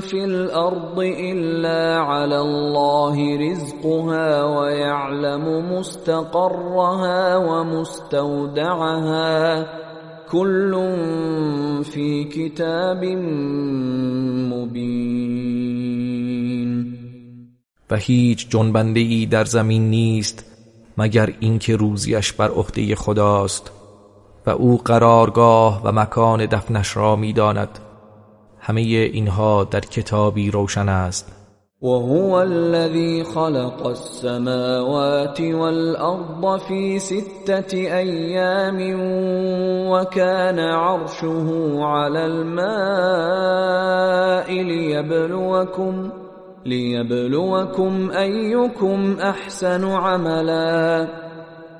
في الأرض إلا على الله رزقها ويعلم مستقرها ومستودعها. كل في كتاب مبين. و هیچ جنبنده ای در زمین نیست مگر اینکه روزیش بر عهده خداست. و او قرارگاه و مکان دفنش را می‌داند. همه اینها در کتابی روشن است. وهو الذي خلق السماوات والأرض في ستة أيام وكان عرشه على الماء ليبلوكم ليبلوكم أيكم أحسن عملا.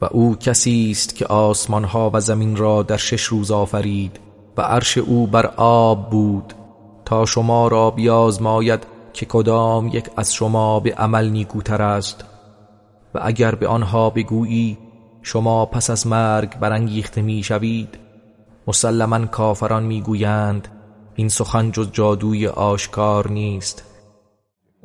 و او کسی است که آسمان ها و زمین را در شش روز آفرید و عرش او بر آب بود تا شما را بیازماید که کدام یک از شما به عمل نیکوتر است و اگر به آنها بگویی شما پس از مرگ برانگیخته می‌شوید. مسلما کافران می‌گویند این سخن جز جادوی آشکار نیست.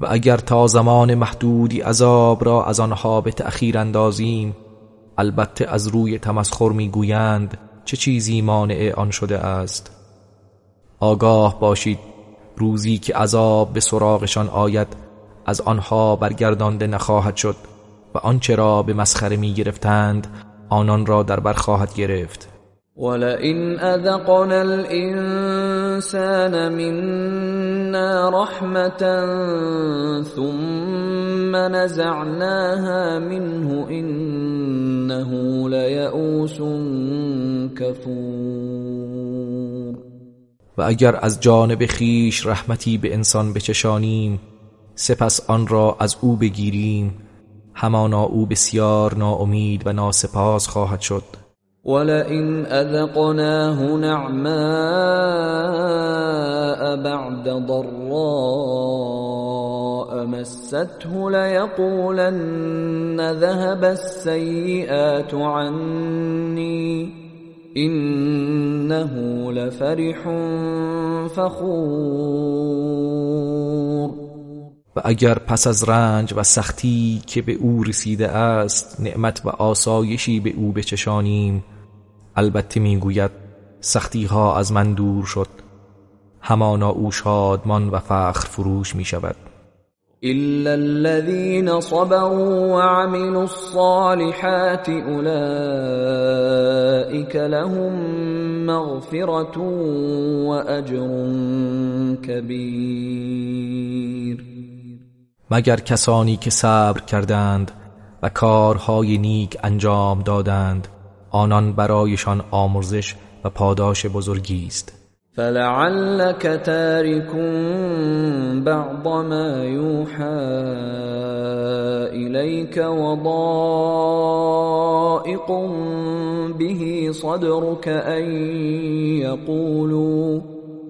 و اگر تا زمان محدودی عذاب را از آنها به تأخیر اندازیم البته از روی تمسخر می‌گویند چه چیزی مانع آن شده است. آگاه باشید روزی که عذاب به سراغشان آید از آنها برگردانده نخواهد شد و آنچه را به مسخره می گرفتند آنان را در بر خواهد گرفت. ولئن أذقنا الإنسان منا رحمة ثم نزعناها منه إنه ليئوس كفور و اگر از جانب خیش رحمتی به انسان بچشانیم سپس آن را از او بگیریم. همانا او بسیار ناامید و ناسپاس خواهد شد. ولئن أذقناه نعماء بعد ضراء مسته ليقولن ذهب السيئات عني إنه لفرح فخور و اگر پس از رنج و سختی که به او رسیده است نعمت و آسایشی به او بچشانیم. البته می‌گوید سختی ها از من دور شد. همانا او شادمان و فخر فروش می شود إلا الذين صبروا وعملوا الصالحات أولئك لهم مغفرة وأجر كبير. مگر کسانی که صبر کردند و کارهای نیک انجام دادند آنان برایشان آمرزش و پاداش بزرگی است. فلعلك تارك بعض ما يوحى إليك وضائق به صدرك أن يقولوا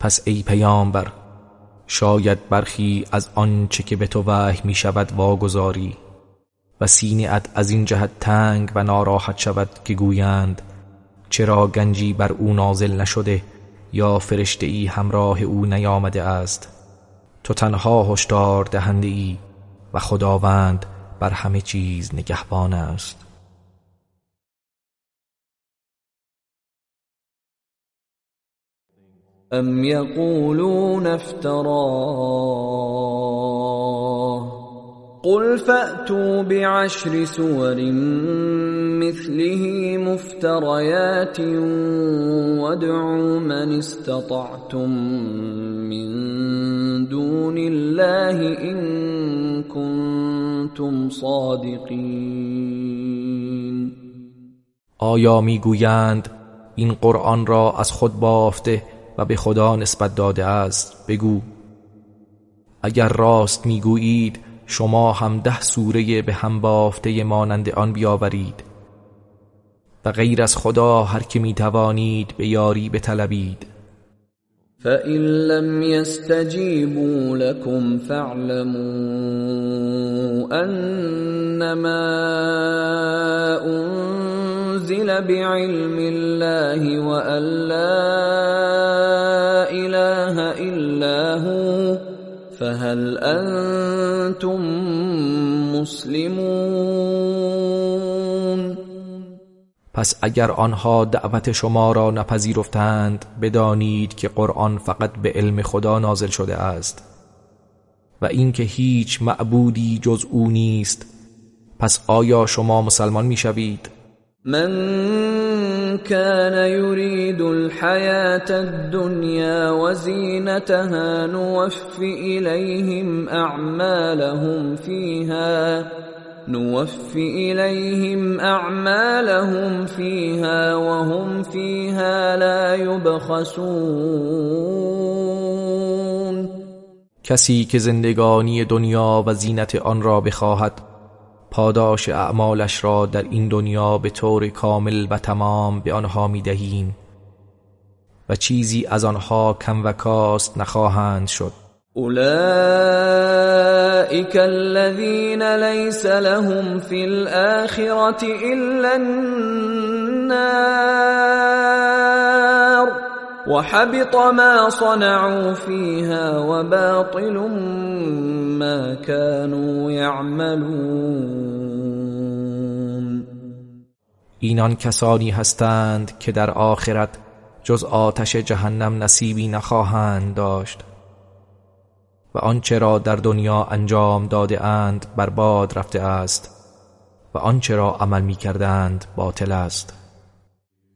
پس ای پیامبر شاید برخی از آنچه که به تو وحی می شود واگذاری و سینه از این جهت تنگ و ناراحت شود که گویند چرا گنجی بر او نازل نشده یا فرشته ای همراه او نیامده است؟ تو تنها هشدار دهنده ای و خداوند بر همه چیز نگهبان است. ام یقولون افتراه قل فأتوا بعشر سور مثله مفتريات وادعوا من استطعتم من دون الله إن كنتم صادقین آیا می‌گویند این قرآن را از خود بافته و به خدا نسبت داده است بگو اگر راست می‌گویید شما هم ده سوره به هم بافته مانند آن بیاورید. و غیر از خدا هر که می توانید به یاری بطلبید. فَإِن لَّمْ يَسْتَجِيبُوا لَكُمْ فَاعْلَمُوا أَنَّمَا أُنزِلَ بِعِلْمِ اللَّهِ وَأَن لَّا إِلَٰهَ إِلَّا هُوَ فَهَلْ أَنتُم مُّسْلِمُونَ پس اگر آنها دعوت شما را نپذیرفتند بدانید که قرآن فقط به علم خدا نازل شده است و اینکه هیچ معبودی جز او نیست. پس آیا شما مسلمان می‌شوید؟ من كان يريد الحياة الدنيا وزينتها نوف إليهم أعمالهم فيها نوف إليهم أعمالهم فيها وهم فيها لا يبخسون. کسی که زندگانی دنیا و زینت آن را بخواهد پاداش اعمالش را در این دنیا به طور کامل و تمام به آنها می دهیم و چیزی از آنها کم و کاست نخواهند شد. اولئك الذين ليس لهم في الآخرة إلا النار. وحبط ما صنعوا فيها وباطل ما كانوا يعملون. اینان کسانی هستند که در آخرت جز آتش جهنم نصیبی نخواهند داشت و آنچه را در دنیا انجام داده اند برباد رفته است و آنچه را عمل می کردند باطل است.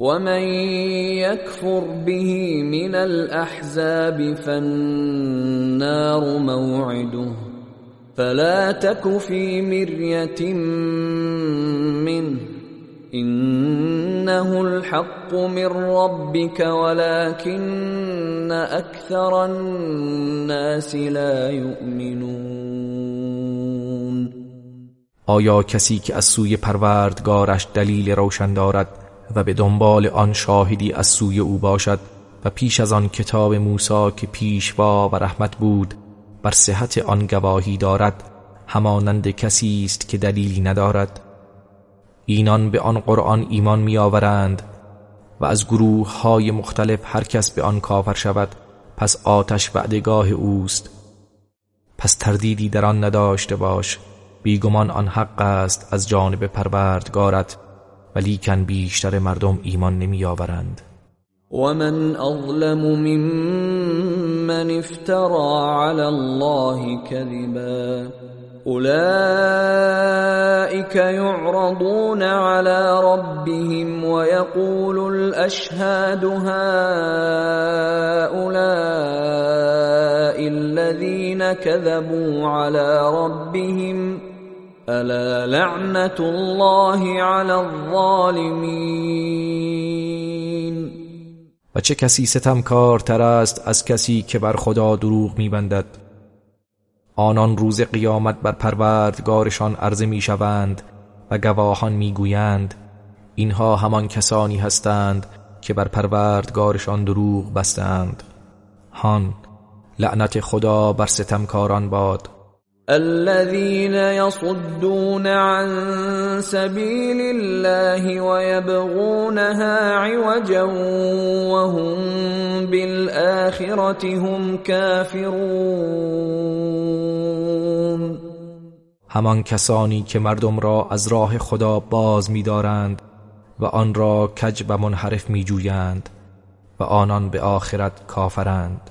ومن يكفر به من الاحزاب فالنار موعده فلا تك في مريه منه انه الحق من ربك ولكن اكثر الناس لا يؤمنون آیا کسی که از سوی پروردگارش دلیل روشن دارد و به دنبال آن شاهدی از سوی او باشد و پیش از آن کتاب موسی که پیشوا و رحمت بود بر صحت آن گواهی دارد همانند کسی است که دلیلی ندارد. اینان به آن قرآن ایمان میآورند و از گروه های مختلف هر کس به آن کافر شود پس آتش وعدگاه اوست. پس تردیدی در آن نداشته باش بیگمان آن حق است از جانب پروردگارت. ولیکن بیشتر مردم ایمان نمی آورند ومن اظلم ممن افترى على الله كذبا اولئك يعرضون على ربهم ويقول الاشهاد هؤلاء الذين كذبوا على ربهم الا لعنه الله على الظالمین و چه کسی ستمکارتر است از کسی که بر خدا دروغ میبندد؟ آنان روز قیامت بر پروردگارشان عرضه می‌شوند و گواهان می‌گویند اینها همان کسانی هستند که بر پروردگارشان دروغ بستند. هان لعنت خدا بر ستمکاران باد. الذين يصدون عن سبيل الله ويبغونها عوجا وهم بالآخرة هم كافرون. همان کسانی که مردم را از راه خدا باز می‌دارند و آن را کج و منحرف می‌جویند و آنان به آخرت کافرند.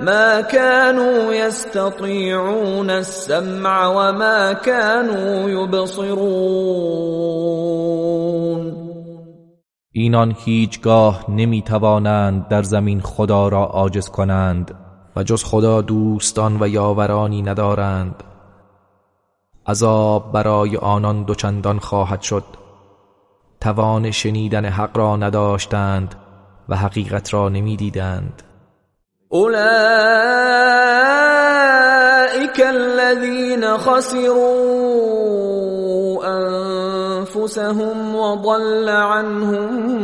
ما كانوا يستطيعون السمع وما كانوا يبصرون. اینان هیچگاه نمی توانند در زمین خدا را عاجز کنند و جز خدا دوستان و یاورانی ندارند. عذاب برای آنان دوچندان خواهد شد. توان شنیدن حق را نداشتند و حقیقت را نمی‌دیدند. اولئك الذين خسروا انفسهم وضل عنهم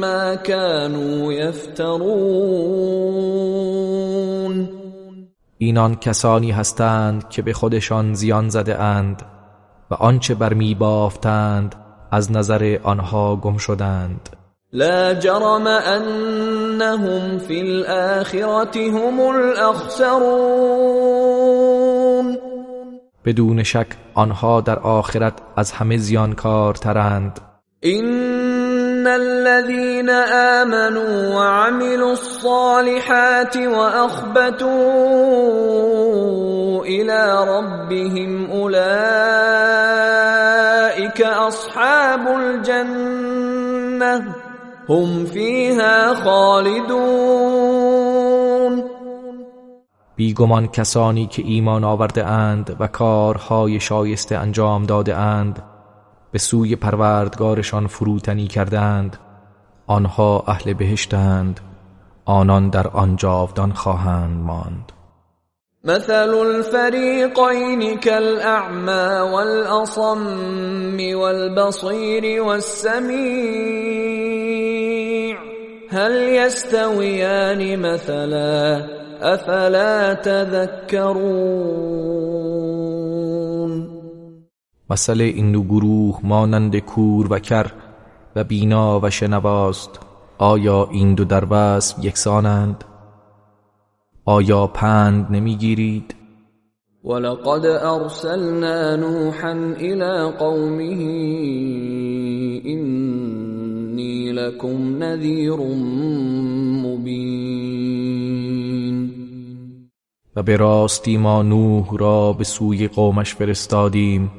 ما كانوا يفترون. اینان کسانی هستند که به خودشان زیان زده اند و آنچه بر می بافتند از نظر آنها گم شدند. لا جرم انهم في الاخره هم الاخسرون بدون شک آنها در آخرت از همه زیانکارترند. ان الذين امنوا وعملوا الصالحات واخبتوا الى ربهم اولئك اصحاب الجنه هم فيها خالدون. بیگمان کسانی که ایمان آورده اند و کارهای شایسته انجام داده اند به سوی پروردگارشان فروتنی کردند آنها اهل بهشتند آنان در آن جاودان خواهند ماند. مثل الفريقين كالأعمى والأصم والبصير والسميع هل يستويان مثلا أفلا تذكرون؟ مثل این دو گروه مانند کور و کر و بینا و شنواست آیا این دو در وصف یکسانند؟ آیا پند نمی‌گیرید؟ ولقد ارسلنا نوحا الى قومه اني لكم نذير مبين. و به راستی ما نوح را به سوی قومش فرستادیم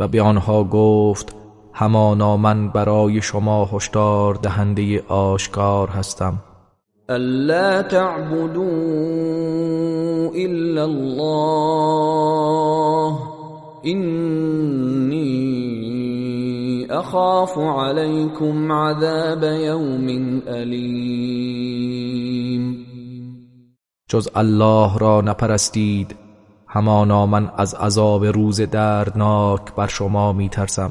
و به آنها گفت همانا من برای شما هشدار دهنده آشکار هستم. الا تعبدوا الا الله اني اخاف عليكم عذاب يوم الیم جز الله را نپرستید. همانا من از عذاب روز دردناک بر شما میترسم.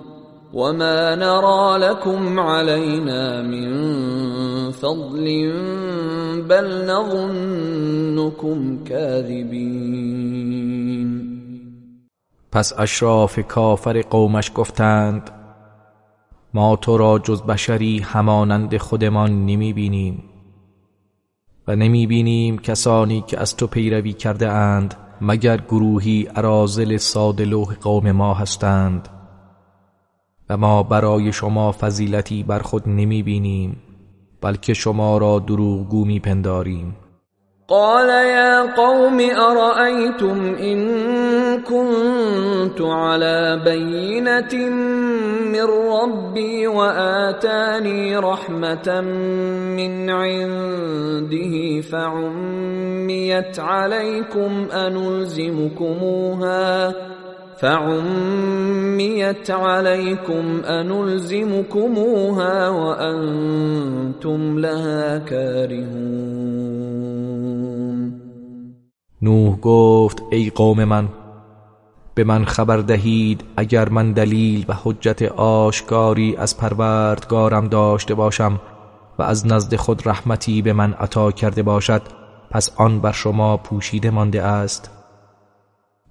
وما نرى لكم علينا من فضل بل نظنكم كاذبین پس اشراف کافر قومش گفتند ما تو را جز بشری همانند خودمان نمی بینیم و نمی بینیم کسانی که از تو پیروی کرده اند مگر گروهی ارازل سادلوه قوم ما هستند. و ما برای شما فضیلتی بر خود نمی بینیم بلکه شما را دروغگو می پنداریم قال يا قوم أرأيتم إن كنت على بينة من ربي وآتاني رحمة من عنده فعميت عليكم فعميت عليكم أنلزمكموها وأنتم لها كارهون. نوح گفت ای قوم من به من خبر دهید اگر من دلیل و حجت آشکاری از پروردگارم داشته باشم و از نزد خود رحمتی به من عطا کرده باشد پس آن بر شما پوشیده مانده است.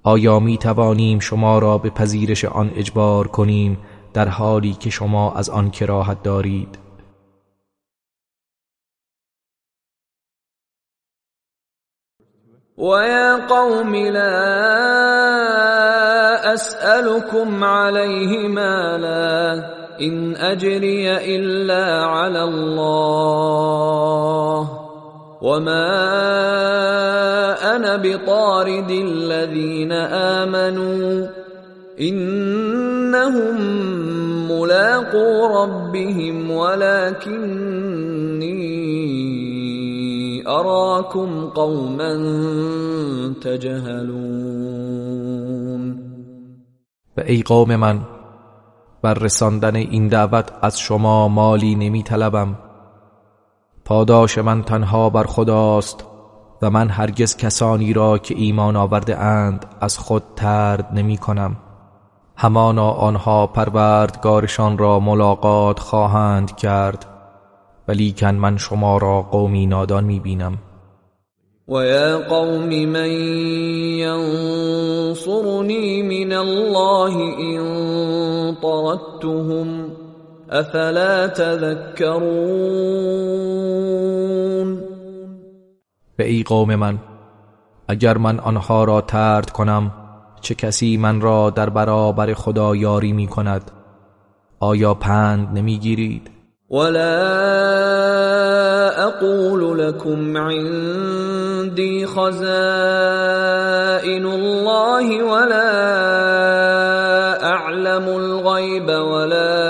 آیا می توانیم شما را به پذیرش آن اجبار کنیم در حالی که شما از آن کراهت دارید؟ ويا قوم لا اسالكم عليه مالا ان اجري الا على الله وما انا بطارد الذين امنوا انهم ملاقو ربهم ولكني اراكم قوما تجهلون و ای قوم من بر رساندن این دعوت از شما مالی نمی طلبم پاداش من تنها بر خداست و من هرگز کسانی را که ایمان آورده اند از خود ترد نمی کنم. همانا آنها پروردگارشان را ملاقات خواهند کرد ولیکن من شما را قومی نادان می بینم. ويا قوم من ينصرني من الله إن طردتهم افلا تذكرون؟ به ای قوم من اگر من آنها را ترد کنم چه کسی من را در برابر خدا یاری می کند؟ آیا پند نمی‌گیرید ولا اقول لكم عندي خزائن الله ولا اعلم الغيب ولا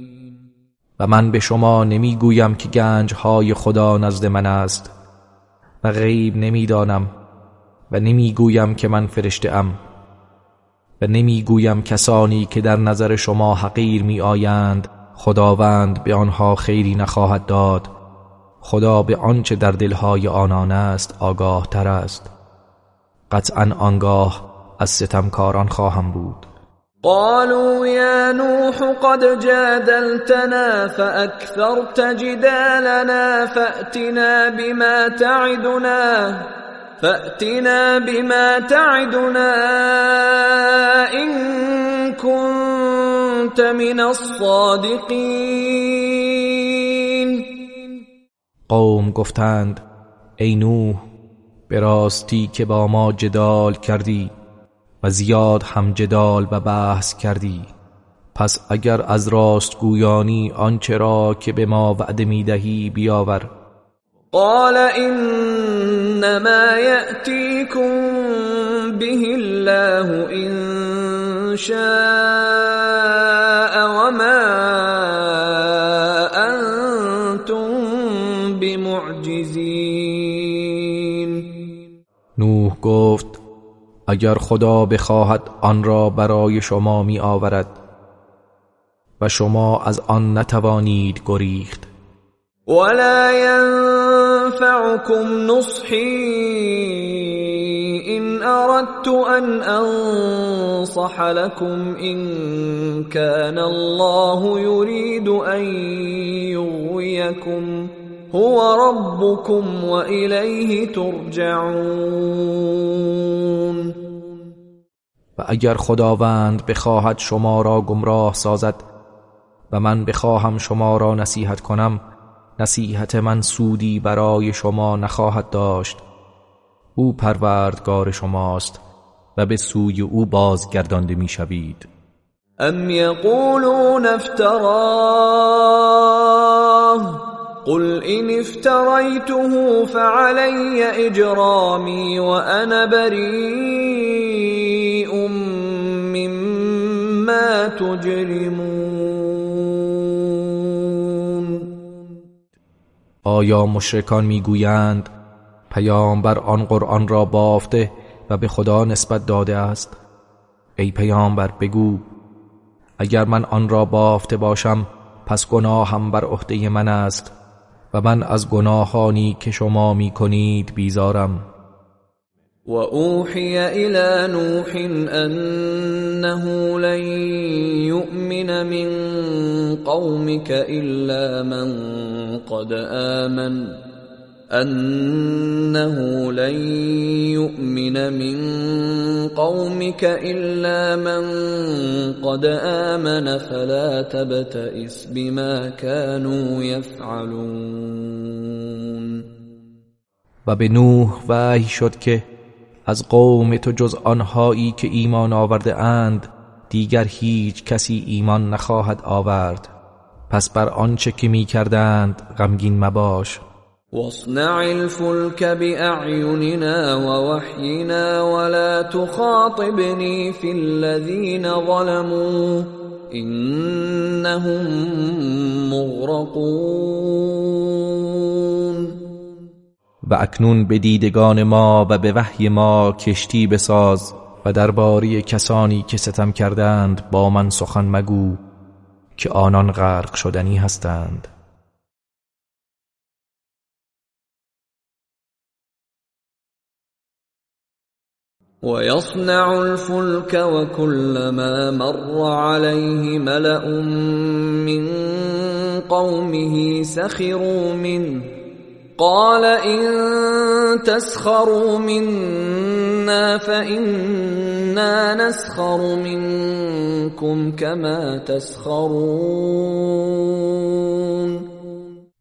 و من به شما نمی‌گویم که گنج های خدا نزد من است و غیب نمی‌دانم و نمی‌گویم که من فرشته ام و نمی‌گویم کسانی که در نظر شما حقیر می آیند خداوند به آنها خیری نخواهد داد. خدا به آنچه در دلهای آنان است آگاه تر است. قطعا آنگاه از ستمکاران خواهم بود. قالوا يا نوح قد جادلتنا فأكثرت جدالنا فأتنا بما تعدنا فأتنا بما تعدنا إن كنت من الصادقين. قوم گفتند ای نوح به راستی که با ما جدال کردی. و زیاد هم جدال و بحث کردی. پس اگر از راست گویانی آنچه را که به ما وعده می‌دهی بیاور. قال انما یأتیکم به الله ان شاء وما انتم بمعجزین. نوح گفت اگر خدا بخواهد آن را برای شما می آورد و شما از آن نتوانید گریخت. ولا ينفعكم نصحي ان اردت ان انصح لكم ان كان الله يريد ان يغويكم هو ربكم واليه ترجعون. و اگر خداوند بخواهد شما را گمراه سازد و من بخواهم شما را نصیحت کنم نصیحت من سودی برای شما نخواهد داشت. او پروردگار شماست و به سوی او بازگردانده می‌شوید. ام یقولون افتراه قل ان افتريته فعلي اجرامي وانا بريء تجرمون. آیا مشرکان می‌گویند پیامبر آن قرآن را بافته و به خدا نسبت داده است؟ ای پیامبر بگو اگر من آن را بافته باشم پس گناهم بر عهده من است و من از گناهانی که شما می کنید بیزارم. و اوحی إلى نوح أنه لن یؤمن من قومك إلا من قد آمن أنه لن يؤمن من قومك إلا من قد آمن فلا تبتئس بما كانوا يفعلون. و به نوح وحی شد که از قوم تو جز آنهایی که ایمان آورده اند دیگر هیچ کسی ایمان نخواهد آورد. پس بر آنچه که می کردند غمگین مباش. واصنع الفلك باعيننا ووحينا ولا تخاطبني في الذين ظلموا انهم مغرقون. و اکنون به دیدگان ما و به وحی ما کشتی بساز و درباره کسانی که ستم کردند با من سخن مگو که آنان غرق شدنی هستند. ويصنع الفلك وكلما مر عليه ملأ من قومه سخروا منه قال إن تسخروا منا فإنا نسخر منكم كما تسخرون.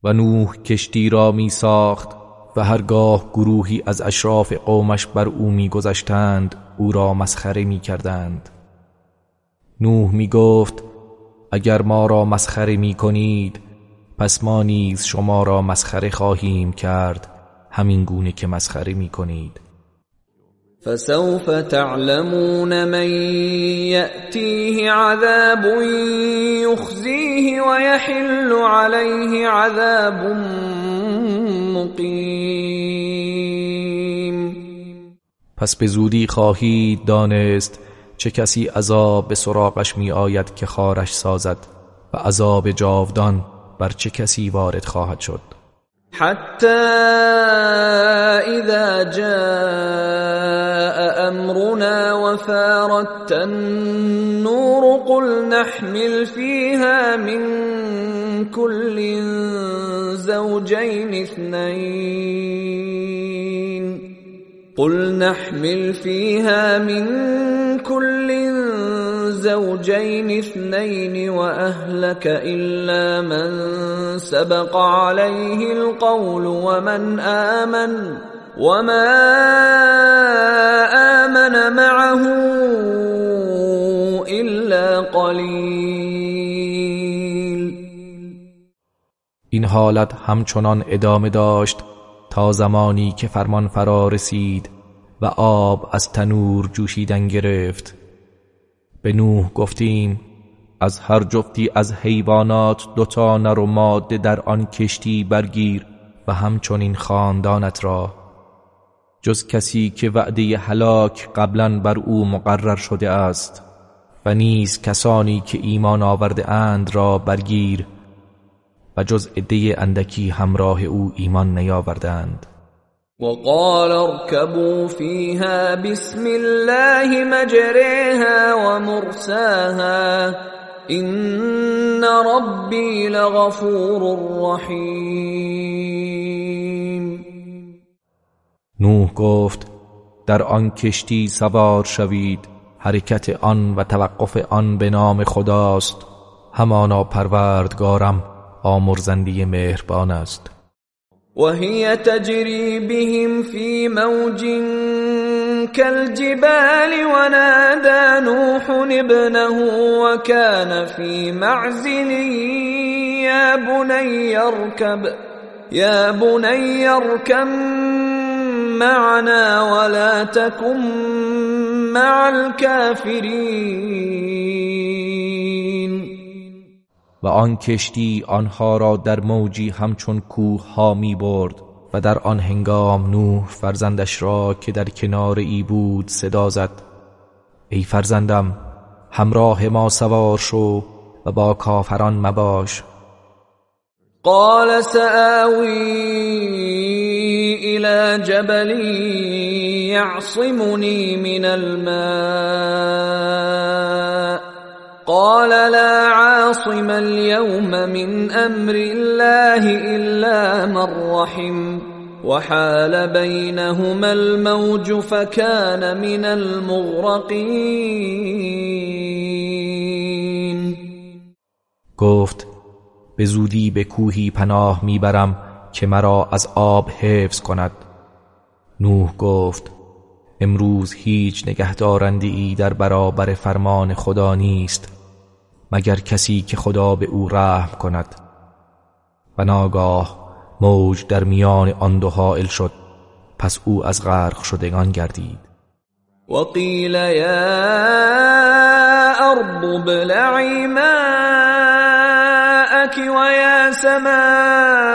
و نوح کشتی را می ساخت و هرگاه گروهی از اشراف قومش بر او میگذشتند او را مسخره می کردند. نوح می گفت اگر ما را مسخره می کنید پس ما نیز شما را مسخره خواهیم کرد همین گونه که مسخره می کنید. فسوف تعلمون من يأتيه عذاب يخزيه ويحل عليه عذاب مقیم. پس به زودی خواهید دانست چه کسی عذاب به سراغش می آید که خارش سازد و عذاب جاودان بر چه کسی وارد خواهد شد؟ حتی اذا جاء امرنا وفارت النور قل نحمل فيها من كل زوجين اثنين. قل نحمل فيها من كل زوجين اثنين واهلك الا من سبق عليه القول ومن امن وما امن معه الا قلیل این حالت همچنان ادامه داشت. تا زمانی که فرمان فرا رسید و آب از تنور جوشیدن گرفت. به نوح گفتیم از هر جفتی از حیوانات دوتا نر و ماده در آن کشتی برگیر و همچنین خاندانت را. جز کسی که وعده هلاک قبلا بر او مقرر شده است و نیز کسانی که ایمان آورده اند را برگیر و جز عده اندکی همراه او ایمان نیاوردند. وقال اركبوا فيها بسم الله مجريها ومرساها ان ربي لغفور رحیم. نوح گفت در آن کشتی سوار شوید حرکت آن و توقف آن به نام خداست. همانا پروردگارم آمرزندی مهربان است. وهي تجري بهم في موج كالجبال ونادى نوح ابنه وكان في معزل. يا بني اركب يا بني اركب معنا ولا تكن مع الكافرين. و آن کشتی آنها را در موجی همچون کوه ها می برد و در آن هنگام نوح فرزندش را که در کنار ای بود صدا زد. ای فرزندم همراه ما سوار شو و با کافران مباش. قال سآوی الى جبل يعصمني من الماء. قال لا عاصم اليوم من امر الله الا من رحم وحال بينهما الموج فكان من المغرقين گفت به زودی به کوهی پناه می‌برم که مرا از آب حفظ کند. نوح گفت امروز هیچ نگهدارنده ای در برابر فرمان خدا نیست. مگر کسی که خدا به او رحم کند. و ناگاه موج در میان آن دو حائل شد پس او از غرق شدگان گردید. وقیل یا ارض بلعی ماءك ويا سماء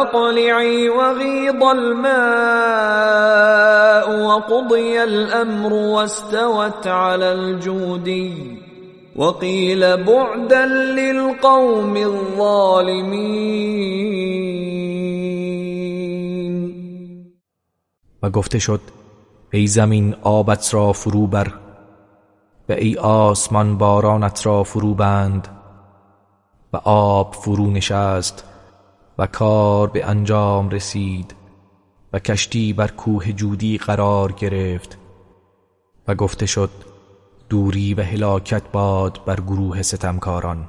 اقلعي وغيض الماء وقضي الامر واستوت على الجودي وقيل بعدا للقوم الظالمين. و گفته شد ای زمین آبت را فرو بر و ای آسمان بارانت را فرو بند و آب فرو نشست و کار به انجام رسید و کشتی بر کوه جودی قرار گرفت و گفته شد دوری و هلاکت باد بر گروه ستمکاران.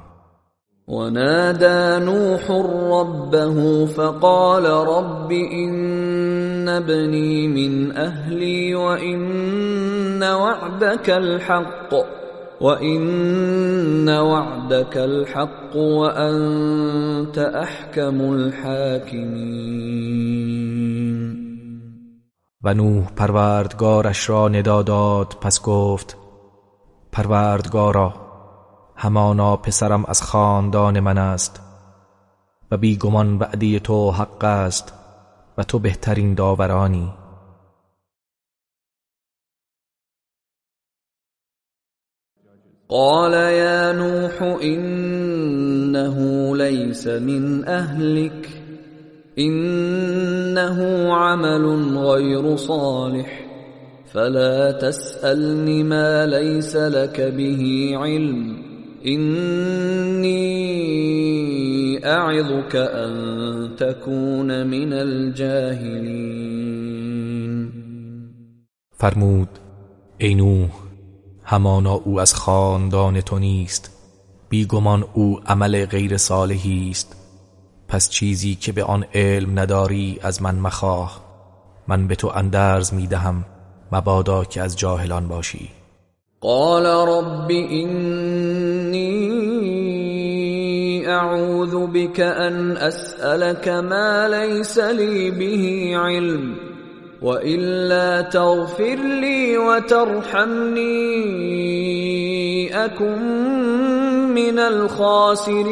ونادى نوح ربه فقال رب إن ابني من أهلي وإن وعدك الحق وإن وعدك الحق وأنت أحكم الحاكمين. و نوح پروردگارش را ندا داد پس گفت پروردگارا همانا پسرم از خاندان من است. و بیگمان وعده تو حق است و تو بهترین داورانی. قال يا نوح إنه ليس من أهلك إنه عمل غير صالح. فلا تسألني ما ليس لك به علم. إني أعظك أن تكون من الجاهلين. فرمود ای نوح همانا او از خاندان تو نیست. بیگمان او عمل غیر صالحی است. پس چیزی که به آن علم نداری از من مخواه. من به تو اندرز می‌دهم. مبادا که از جاهلان باشی. قال رب اینی اعوذ بك ان اسألك ما ليس لي به علم وإلا تغفر لي وترحمني أكن من الخاسرین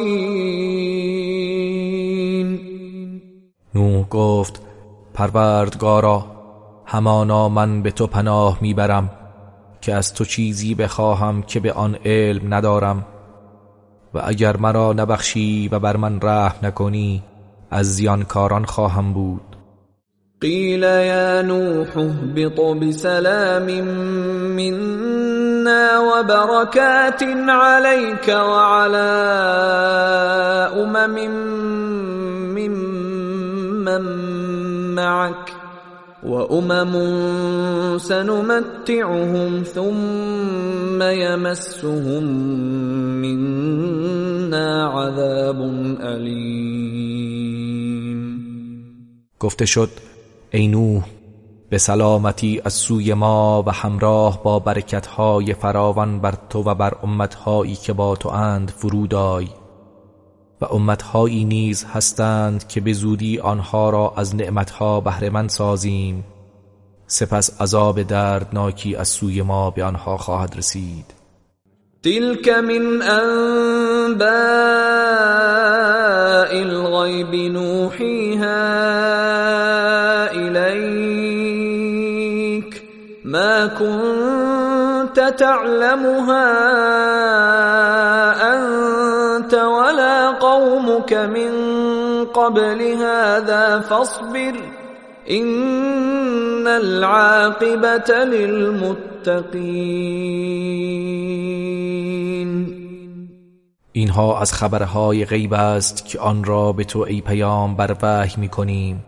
نوح گفت پروردگارا همانا من به تو پناه می‌برم که از تو چیزی بخواهم که به آن علم ندارم. و اگر مرا نبخشی و بر من رحم نکنی از زیانکاران خواهم بود. قیل یا نوح اهبط بسلام منا وبركات عليك وعلى امم ممن معك وامم سنمتعهم ثم يمسهم منا عذاب الیم گفته شد ای نوح به سلامتی از سوی ما و همراه با برکتهای فراوان بر تو و بر امتهایی که با تو اند فرودای و امتهایی نیز هستند که به زودی آنها را از نعمتها بهرهمند سازیم. سپس عذاب دردناکی از سوی ما به آنها خواهد رسید. تلك من انباء الغیب نوحیها الیک ما كنت تعلمها انت ولا قومك من قبل هذا فاصبر ان العاقبت للمتقین اینها از خبرهای غیب است که آن را به تو ای پیام بر وحی می کنیم.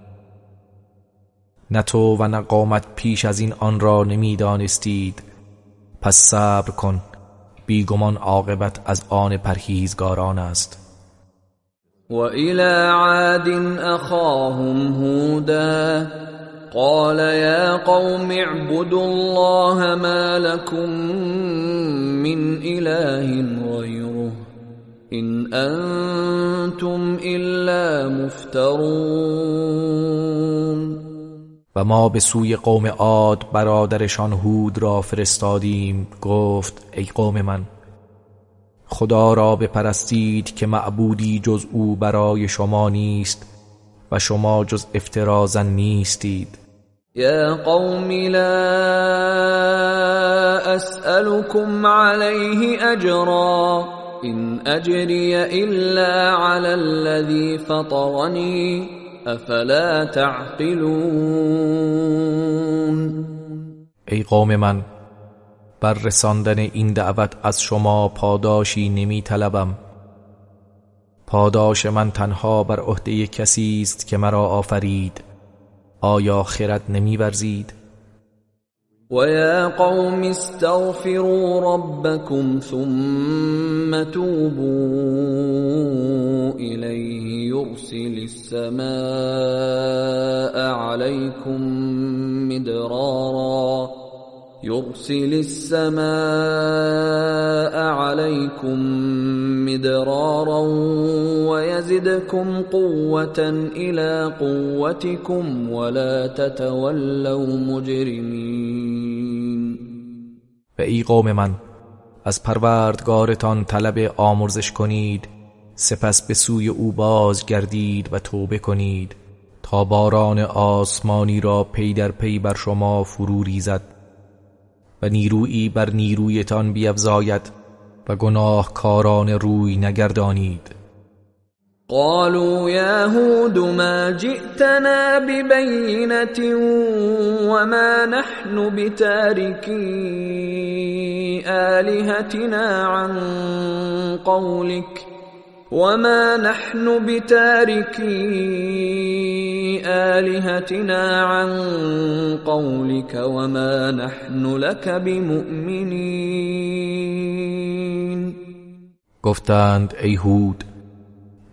نه تو و نه قامت پیش از این آن را نمی‌دانستید پس صبر کن بیگمان عاقبت از آن پرهیزگاران است. وإلى عاد أخاهم هودا قال يا قوم اعبدوا الله ما لكم من إله غيره إن أنتم إلا مفترون. و ما به سوی قوم عاد برادرشان هود را فرستادیم گفت ای قوم من خدا را بپرستید که معبودی جز او برای شما نیست و شما جز افترازن نیستید. یا قوم لا اسألكم عليه اجرا ان اجري الا على الذي فطرني افلا تعقلون. ای قوم من بر رساندن این دعوت از شما پاداشی نمی طلبم پاداش من تنها بر عهده کسی است که مرا آفرید. آیا خرد نمی ورزید یا قوم استغفروا ربكم ثم توبوا إليه يرسل السماء عليكم مدرارا يرسل السماء عليكم مدرارا ويزدكم قوة إلى قوتكم ولا تتولوا مجرمين. و ای قوم من از پروردگارتان طلب آمرزش کنید سپس به سوی او باز گردید و توبه کنید تا باران آسمانی را پی در پی بر شما فرو ریزد. و نیرویی بر نیرویتان بیفزاید و گناهکاران روی نگردانید. قالوا يا هود ما جئتنا ببينة وما نحن بتاركي آلهتنا عن قولك وما نحن بتاركي آلهتنا عن قولك وما نحن لك بمؤمنين. گفتند ای هود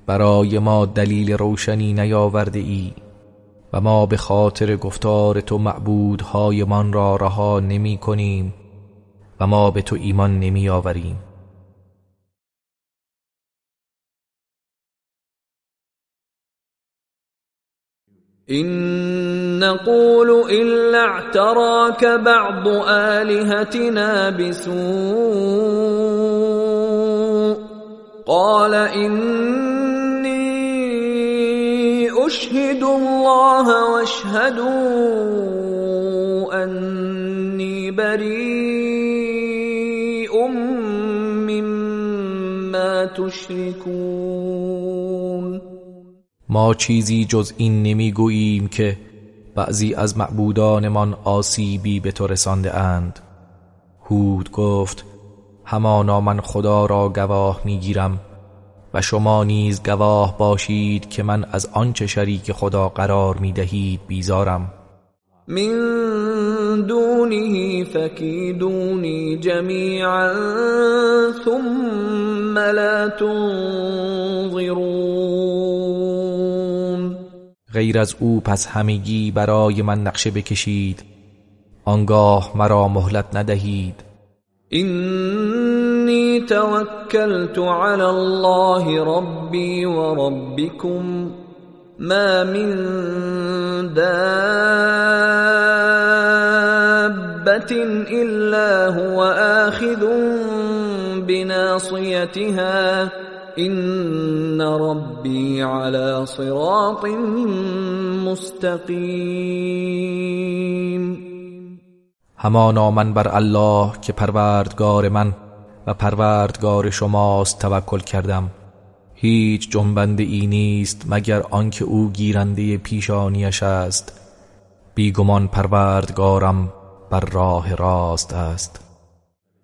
برای ما دلیل روشنی نیاورده ای و ما به خاطر گفتار تو معبودهایمان را رها نمی کنیم و ما به تو ایمان نمی آوریم. إن نقول إلا اعتراك بعض آلهتنا بسوء قال إني أشهد الله واشهدوا أني بريء مما تشركون ما چیزی جز این نمی‌گوییم که بعضی از معبودانمان آسیبی به تو رسانده اند. هود گفت همانا من خدا را گواه می‌گیرم و شما نیز گواه باشید که من از آنچه شریک خدا قرار می‌دهید بیزارم. من دونه فكيدوني جميعا ثم لا تنظرون. غیر از او پس همگی برای من نقشه بکشید. آنگاه مرا مهلت ندهید. إني توكلت على الله ربي وربكم ما من دابة إلا هو آخذ بناصيتها إن ربي على صراط مستقيم همانا من بر الله که پروردگار من و پروردگار شماست توکل کردم. هیچ جنبنده ای نیست مگر آنکه او گیرنده پیشانیش است. بیگمان پروردگارم بر راه راست است.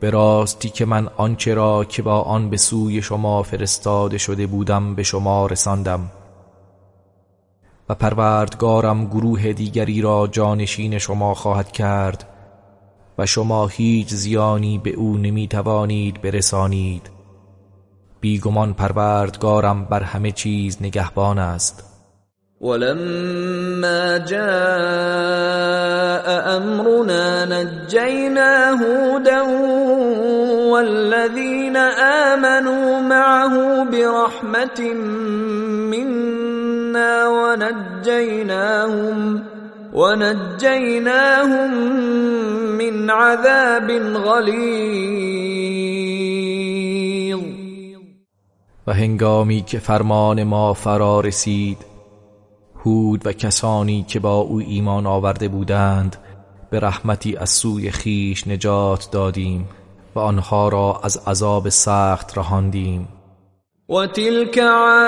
به راستی که من آنچه را که با آن به سوی شما فرستاده شده بودم به شما رساندم. و پروردگارم گروه دیگری را جانشین شما خواهد کرد و شما هیچ زیانی به او نمی توانید برسانید. بیگمان پروردگارم بر همه چیز نگهبان است. ولما جاء أمرنا نجينا هودا والذين آمنوا معه برحمة منا ونجيناهم ونجيناهم من عذاب غليظ. و هنگامی که فرمان ما فرا رسید هود و کسانی که با او ایمان آورده بودند به رحمتی از سوی خیش نجات دادیم و آنها را از عذاب سخت رهاندیم. وتلك عاد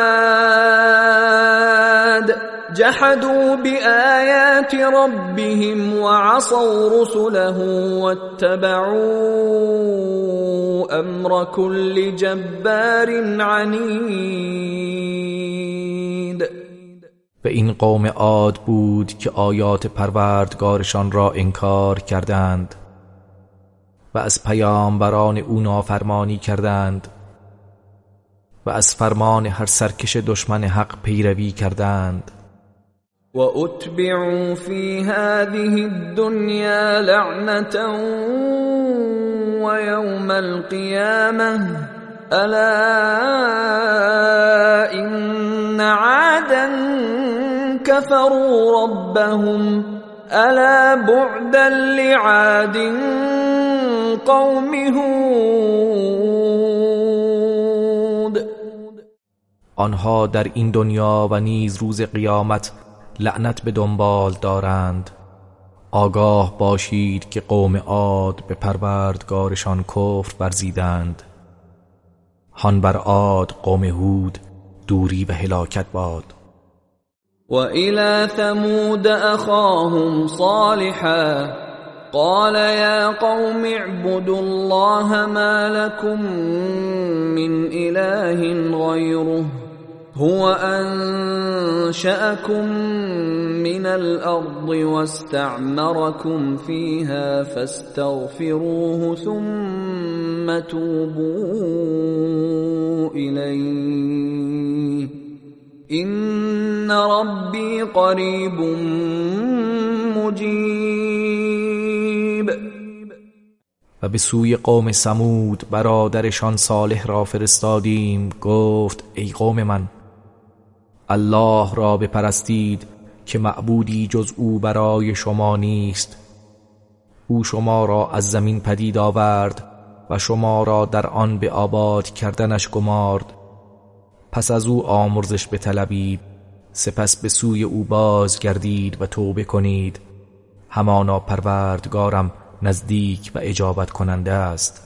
جحدوا بآيات ربهم وعصوا رسله واتبعوا أمر كل جبار عنيد. به این قوم عاد بود که آیات پروردگارشان را انکار کردند و از پیامبران او نافرمانی کردند و از فرمان هر سرکش دشمن حق پیروی کردند. واتبعوا في هذه الدنيا لعنة ويوم القيامة ألا إن عادا كفروا ربهم ألا بعدا لعاد قوم هود. آنها در این دنیا و نیز روز قیامت لعنت به دنبال دارند. آگاه باشید که قوم عاد به پروردگارشان کفر ورزیدند. هان بر عاد قوم هود دوری و هلاکت باد. و الى ثمود اخاهم صالحا قال يا قوم اعبدوا الله ما لكم من اله غيره هو انشأكم من الارض واستعمركم فيها فاستغفروه ثم توبوا اليه ان ربي قريب مجيب. و به سوی قوم سمود برادرشان صالح را فرستادیم. گفت ای قوم من الله را بپرستید که معبودی جز او برای شما نیست. او شما را از زمین پدید آورد و شما را در آن به آباد کردنش گمارد. پس از او آمرزش بطلبید سپس به سوی او باز گردید و توبه کنید. همانا پروردگارم نزدیک و اجابت کننده است.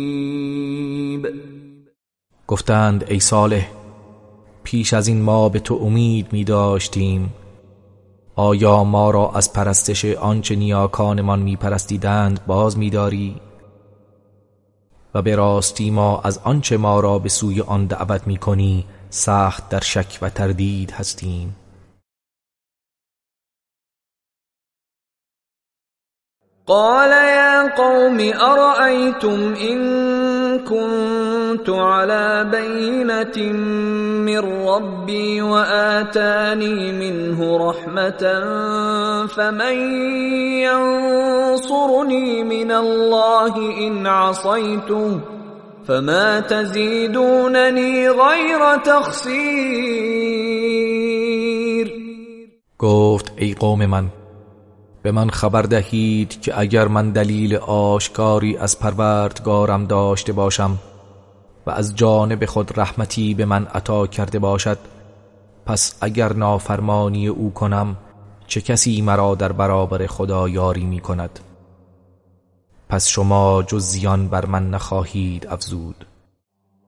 گفتند ای صالح پیش از این ما به تو امید می داشتیم آیا ما را از پرستش آنچه نیاکانمان می پرستیدند باز می داری؟ و به راستی ما از آنچه ما را به سوی آن دعوت می کنی سخت در شک و تردید هستیم قال يا قوم أرأيتم إن كنت على بينة من ربي وآتاني منه رحمة فمن ينصرني من الله إن عصيته فما تزيدونني غير تخسير. گفت ای قوم من به من خبر دهید که اگر من دلیل آشکاری از پروردگارم داشته باشم و از جانب خود رحمتی به من عطا کرده باشد پس اگر نافرمانی او کنم چه کسی مرا در برابر خدا یاری می کند پس شما جز زیان بر من نخواهید افزود.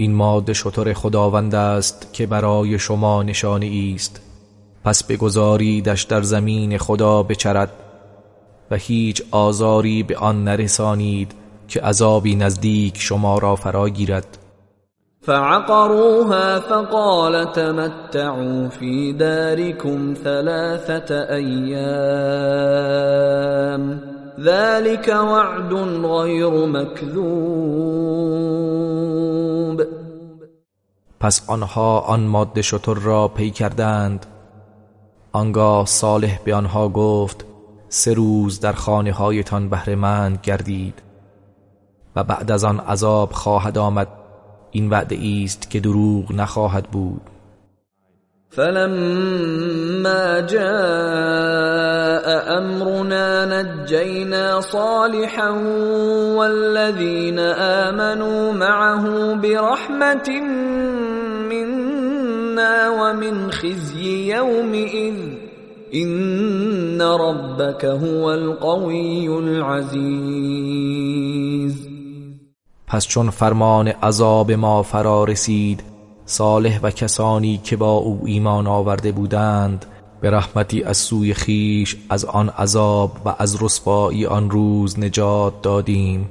این ماده شطر خداوند است که برای شما نشانه است پس بگذاریدش در زمین خدا بچرد و هیچ آزاری به آن نرسانید که عذابی نزدیک شما را فرا گیرد. فعقروها فقال تمتعوا في داركم ثلاثة أيام ذلك وعد غیر مكذوب. پس آنها آن ماده شطر را پی کردند. آنگاه صالح به آنها گفت سه روز در خانه هایتان بهرهمند گردید و بعد از آن عذاب خواهد آمد. این وعده است که دروغ نخواهد بود. فلما جاء امرنا نجينا صالحا والذين آمنوا معه برحمة منا ومن خزي يومئذ. إن ربك هو القوي العزيز. پس چون فرمان عذاب ما فرا رسید صالح و کسانی که با او ایمان آورده بودند به رحمتی از سوی خیش از آن عذاب و از رسوایی آن روز نجات دادیم.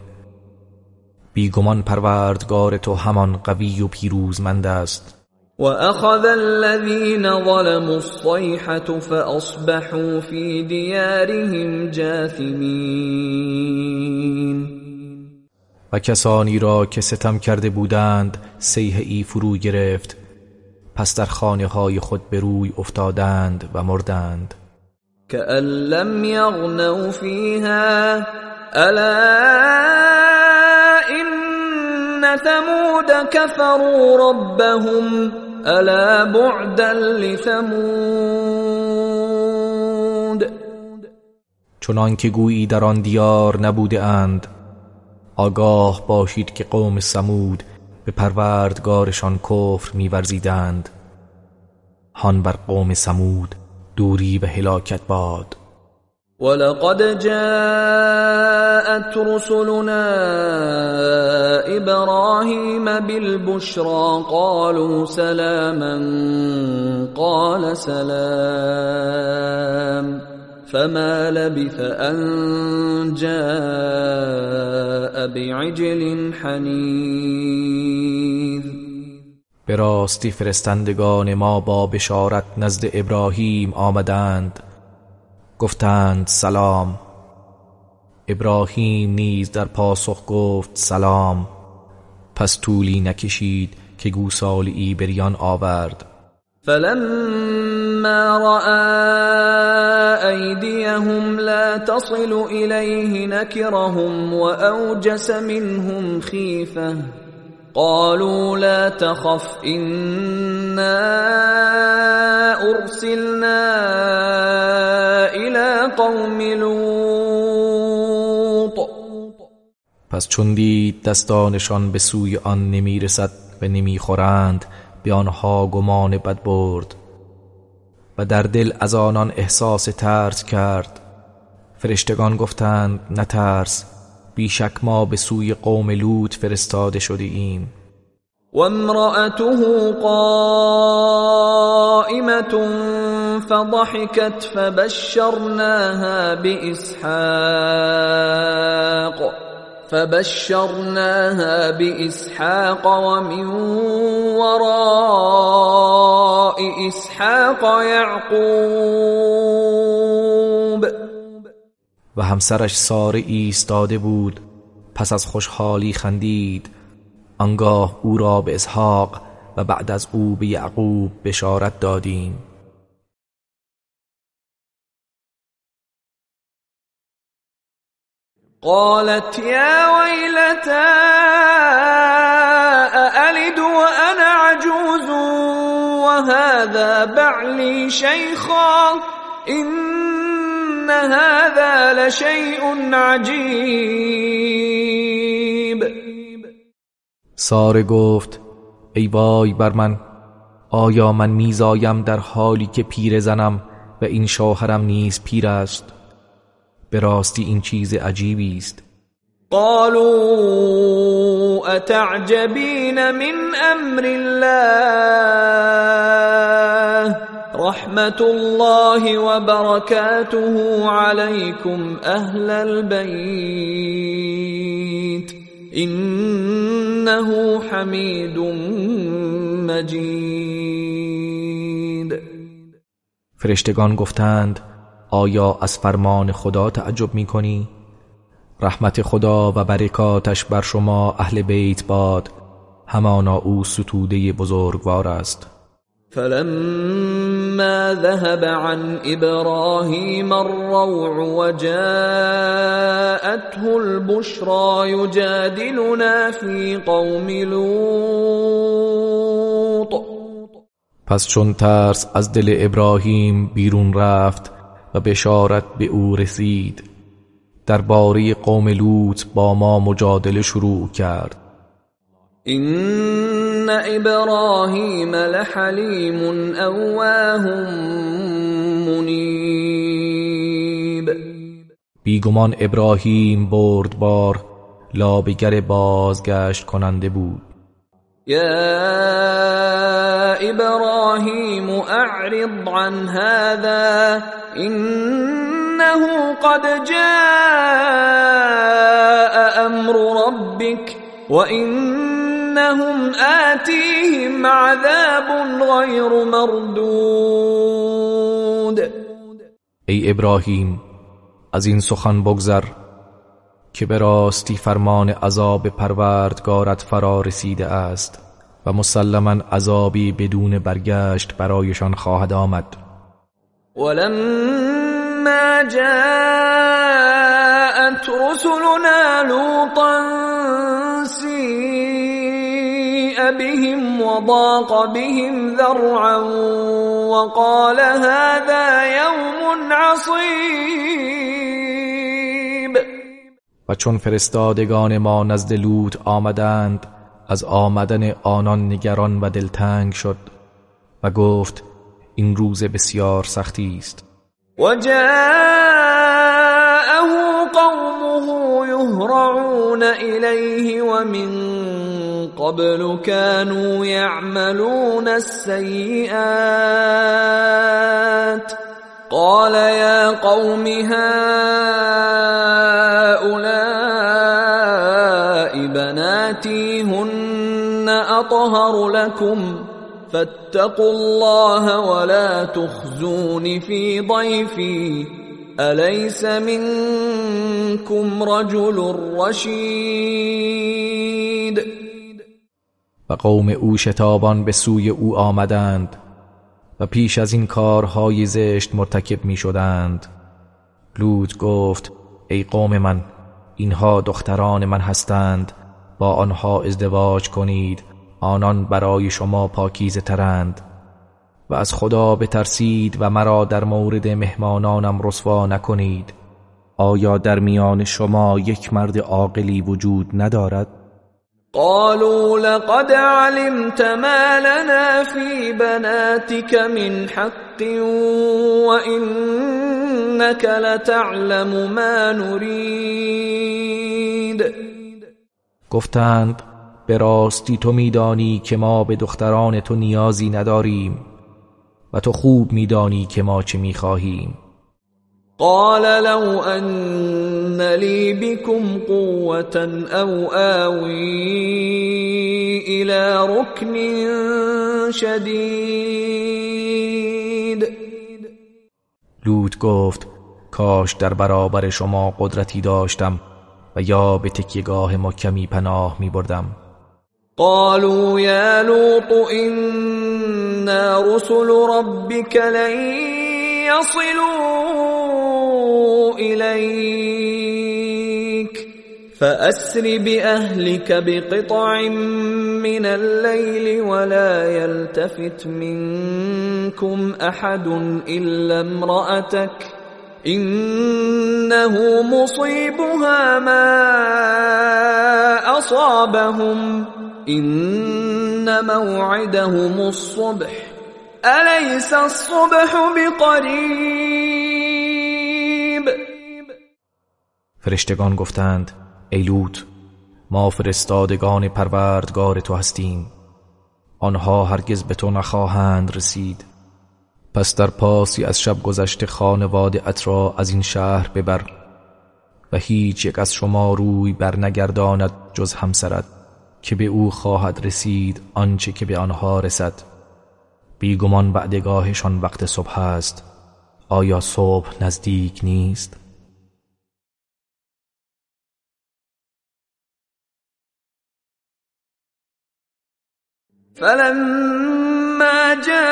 بیگمان پروردگار تو همان قوی و پیروزمند است. وأخذ الذين ظلموا الصيحة فأصبحوا في ديارهم جاثمين و کسانی را که ستم کرده بودند سیه ای فرو گرفت پس در خانه های خود به روی افتادند و مردند. كأن لم يغنوا فيها ألا إن ثمود كفروا ربهم الا بعدا لثمود. چنان که گویی در آن دیار نبوده اند آگاه باشید که قوم سمود به پروردگارشان کفر میورزیدند. هان بر قوم سمود دوری و هلاکت باد. ولقد جاءت رسلنا ابراهيم بالبشرى قالوا سلاما قال سلام. فما لبث ان جاء بعجل حنيذ. به راستی فرستندگان ما با بشارت نزد ابراهیم آمدند. گفتند سلام. ابراهیم نیز در پاسخ گفت سلام. پس طولی نکشید که گوسالی بریان آورد. فلما رأى أيديهم لا تصل إليه نكرهم وأوجس منهم خيفة. قالوا لا تخف إنا أرسلنا إلى قوم لوط. پس چون دید دستانشان به سوی آن نمی‌رسد و نمی‌خورند به آنها گمان بد برد. و در دل از آنان احساس ترس کرد. فرشتگان گفتند نترس بیشک ما به سوی قوم لوط فرستاده شده ایم وامرأته قائمة فضحكت فبشرناها بإسحاق فبشرناها بإسحاق ومن وراء إسحاق يعقوب. و همسرش ساره ایستاده بود. پس از خوشحالی خندید. آنگاه او را به اسحاق و بعد از او به یعقوب بشارت دادیم. قالت يا ويلتى أألد وأنا عجوز؟ وهذا بعلي شيخا إن هذا لشيء عجيب. ساره گفت ای وای بر من آیا من میزایم در حالی که پیر زنم و این شوهرم نیز پیر است؟ به راستی این چیز عجیبی است. قالوا اتعجبین من امر الله؟ رحمت الله وبركاته عليكم اهل البيت. انه حمید مجید فرشتگان گفتند آیا از فرمان خدا تعجب می کنی؟ رحمت خدا و برکاتش بر شما اهل بیت باد. همانا او ستوده بزرگوار است. فلما ذهب عن ابراهيم الروع وجاءته البشرى يجادلنا في قوم لوط. پس چون ترس از دل ابراهیم بیرون رفت و بشارت به او رسید. درباره قوم لوط با ما مجادله شروع کرد. ان ابراهیم لحلیم اواه منیب بیگمان ابراهیم بردبار لابگر بازگشت کننده بود. يا إبراهيم أعرض عن هذا إنه قد جاء أمر ربك وإنهم آتيهم عذاب غير مردود. ای ابراهیم از این سخن بگذر که به راستی فرمان عذاب پروردگارت فرا رسیده است و مسلما عذابی بدون برگشت برایشان خواهد آمد. ولما جاءت رسلنا لوطا سیء بهم وضاق بهم ذرعا وقال هذا يوم عصيب و چون فرستادگان ما نزد لوط آمدند از آمدن آنان نگران و دلتنگ شد و گفت این روز بسیار سختی است. و جاءه قومه يهرعون إليه ومن قبل كانوا يعملون السيئات قال يا قوم هؤلاء بناتي هن أطهر لكم فاتقوا الله ولا تخزون في ضيفي أليس منكم رجل رشید و قوم او شتابان به سوی او آمدند. و پیش از این کارهای زشت مرتکب می شدند لوط گفت ای قوم من اینها دختران من هستند. با آنها ازدواج کنید آنان برای شما پاکیزه ترند. و از خدا بترسید و مرا در مورد مهمانانم رسوا نکنید. آیا در میان شما یک مرد عاقلی وجود ندارد؟ قالوا لقد علمت ما لنا في بناتك من حق وإنك لتعلم ما نريد. گفتند به راستی تو میدانی که ما به دختران تو نیازی نداریم و تو خوب میدانی که ما چه می‌خواهیم. قال لو ان لي بكم قوة او آوي الى ركن شدید لوط گفت کاش در برابر شما قدرتی داشتم و یا به تکیگاه محکمی پناه می بردم. قالوا يا لوط إنا رسل ربك لن يصلوا إليك. فأسر بأهلك بقطع من الليل ولا يلتفت منكم أحد إلا امرأتك. إنه مصيبها ما أصابهم. إن موعدهم الصبح. أليس الصبح بقریب فرشتگان گفتند ای لوط ما فرستادگان پروردگار تو هستیم. آنها هرگز به تو نخواهند رسید. پس در پاسی از شب گذشته خانواده اترا از این شهر ببر و هیچ یک از شما روی بر نگرداند جز همسرت که به او خواهد رسید آنچه که به آنها رسد. بیگمان بعدگاهشان وقت صبح است آیا صبح نزدیک نیست؟ فلما جاء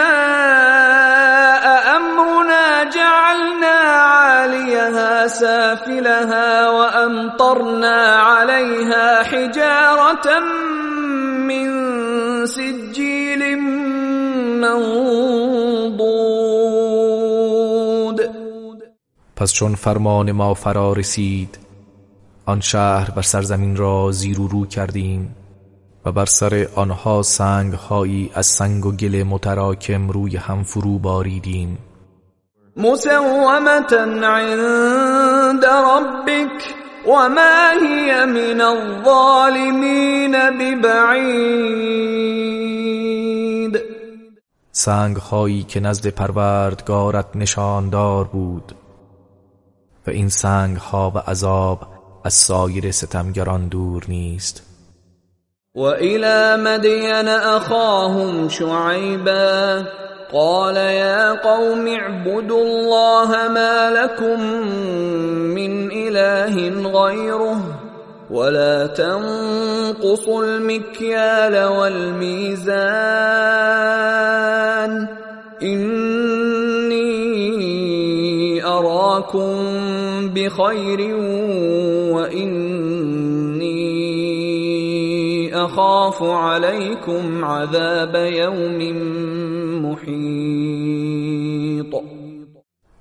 امرنا جعلنا عاليها سافلها وامطرنا عليها حجاره من سجيل منضود پس چون فرمان ما فرا رسید آن شهر بر سرزمین را زیر و رو کردیم و بر سر آنها سنگ هایی از سنگ و گل متراکم روی هم فرو باریدیم. مسومتا عند ربك وما هي من الظالمین ببعید. سنگ هایی که نزد پروردگارت نشاندار بود. و این سنگ ها و عذاب از سایر ستمگران دور نیست. و الى مدین اخاهم شعیبا قال يا قوم اعبدوا الله ما لكم من اله غيره ولا تنقصوا المكيال والميزان. اني اراكم بخير واني اخاف عليكم عذاب يوم محیط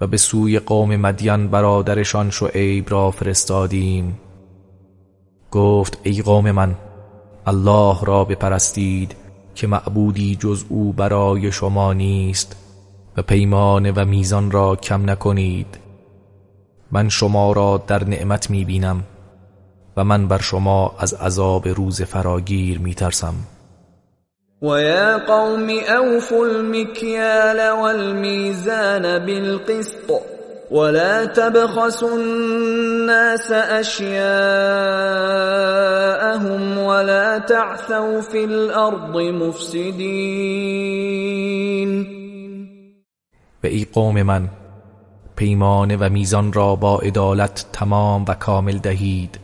و به سوی قوم مدین برادرشان شعیب را فرستادیم. گفت ای قوم من الله را بپرستید که معبودی جز او برای شما نیست و پیمان و میزان را کم نکنید. من شما را در نعمت می بینم و من بر شما از عذاب روز فراگیر می ترسم ويا قوم أوفوا المكيال والميزان بالقسط ولا تبخسوا الناس أشياءهم ولا تعثوا في الأرض مفسدين و ای قوم من پیمان و میزان را با عدالت تمام و کامل دهید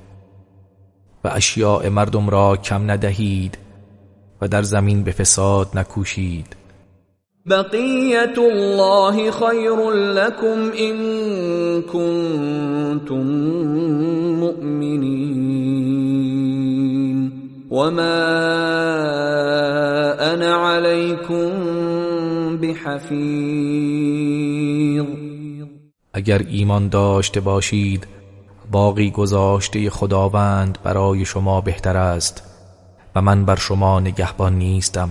و اشیاء مردم را کم ندهید و در زمین به فساد نکوشید. بقیت الله خیر لكم ان کنتم مؤمنین وما انا علیکم بحفیظ اگر ایمان داشته باشید باقی گذاشته خداوند برای شما بهتر است و من بر شما نگهبان نیستم.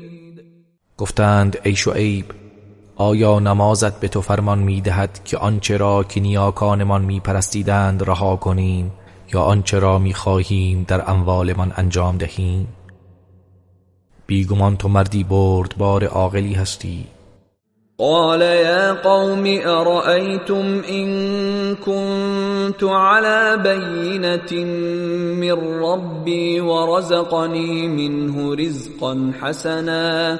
گفتند ای شعیب آیا نمازت به تو فرمان می دهد که آنچه را که نیاکانمان می پرستیدند رها کنیم یا آنچه را می خواهیم در اموالمان انجام دهیم؟ بیگمان تو مردی بردبار عاقلی هستی. قال يا قوم أرأيتم إن كنت على بينة من ربي ورزقني منه رزقا حسنا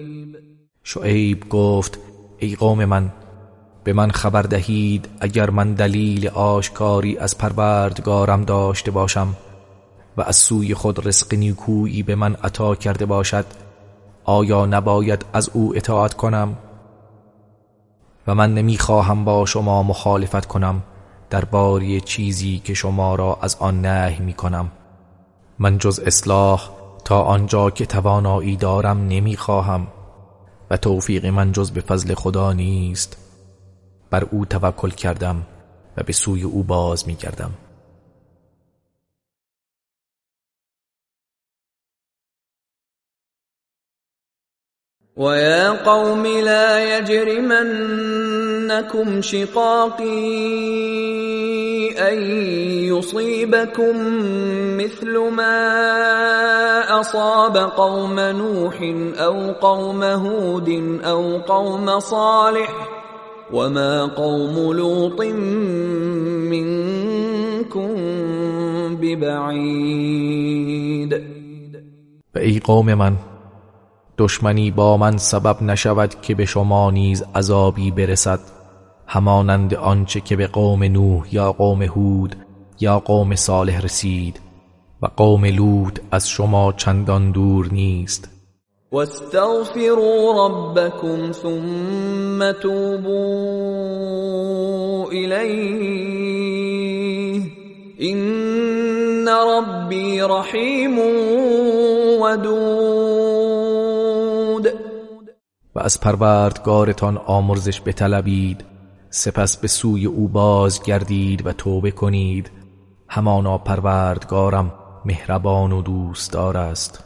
شعیب گفت ای قوم من به من خبر دهید اگر من دلیل آشکاری از پروردگارم داشته باشم و از سوی خود رزق نیکویی به من عطا کرده باشد آیا نباید از او اطاعت کنم؟ و من نمی‌خواهم با شما مخالفت کنم در باری چیزی که شما را از آن نهی می کنم من جز اصلاح تا آنجا که توانایی دارم نمی‌خواهم. و توفیق من جز به فضل خدا نیست. بر او توکل کردم و به سوی او باز می کردم ويا قوم لا يجرمنكم شقاقي ان يصيبكم مثل ما اصاب قوم نوح او قوم هود او قوم صالح وما قوم لوط منكم ببعید و ای قوم من دشمنی با من سبب نشود که به شما نیز عذابی برسد. همانند آنچه که به قوم نوح یا قوم هود یا قوم صالح رسید و قوم لوط از شما چندان دور نیست. واستغفروا ربكم ثم توبوا إليه إن ربي رحیم ودود. و از پروردگارتان آمرزش بطلبید. سپس به سوی او باز گردید و توبه کنید. همانا پروردگارم مهربان و دوستدار است.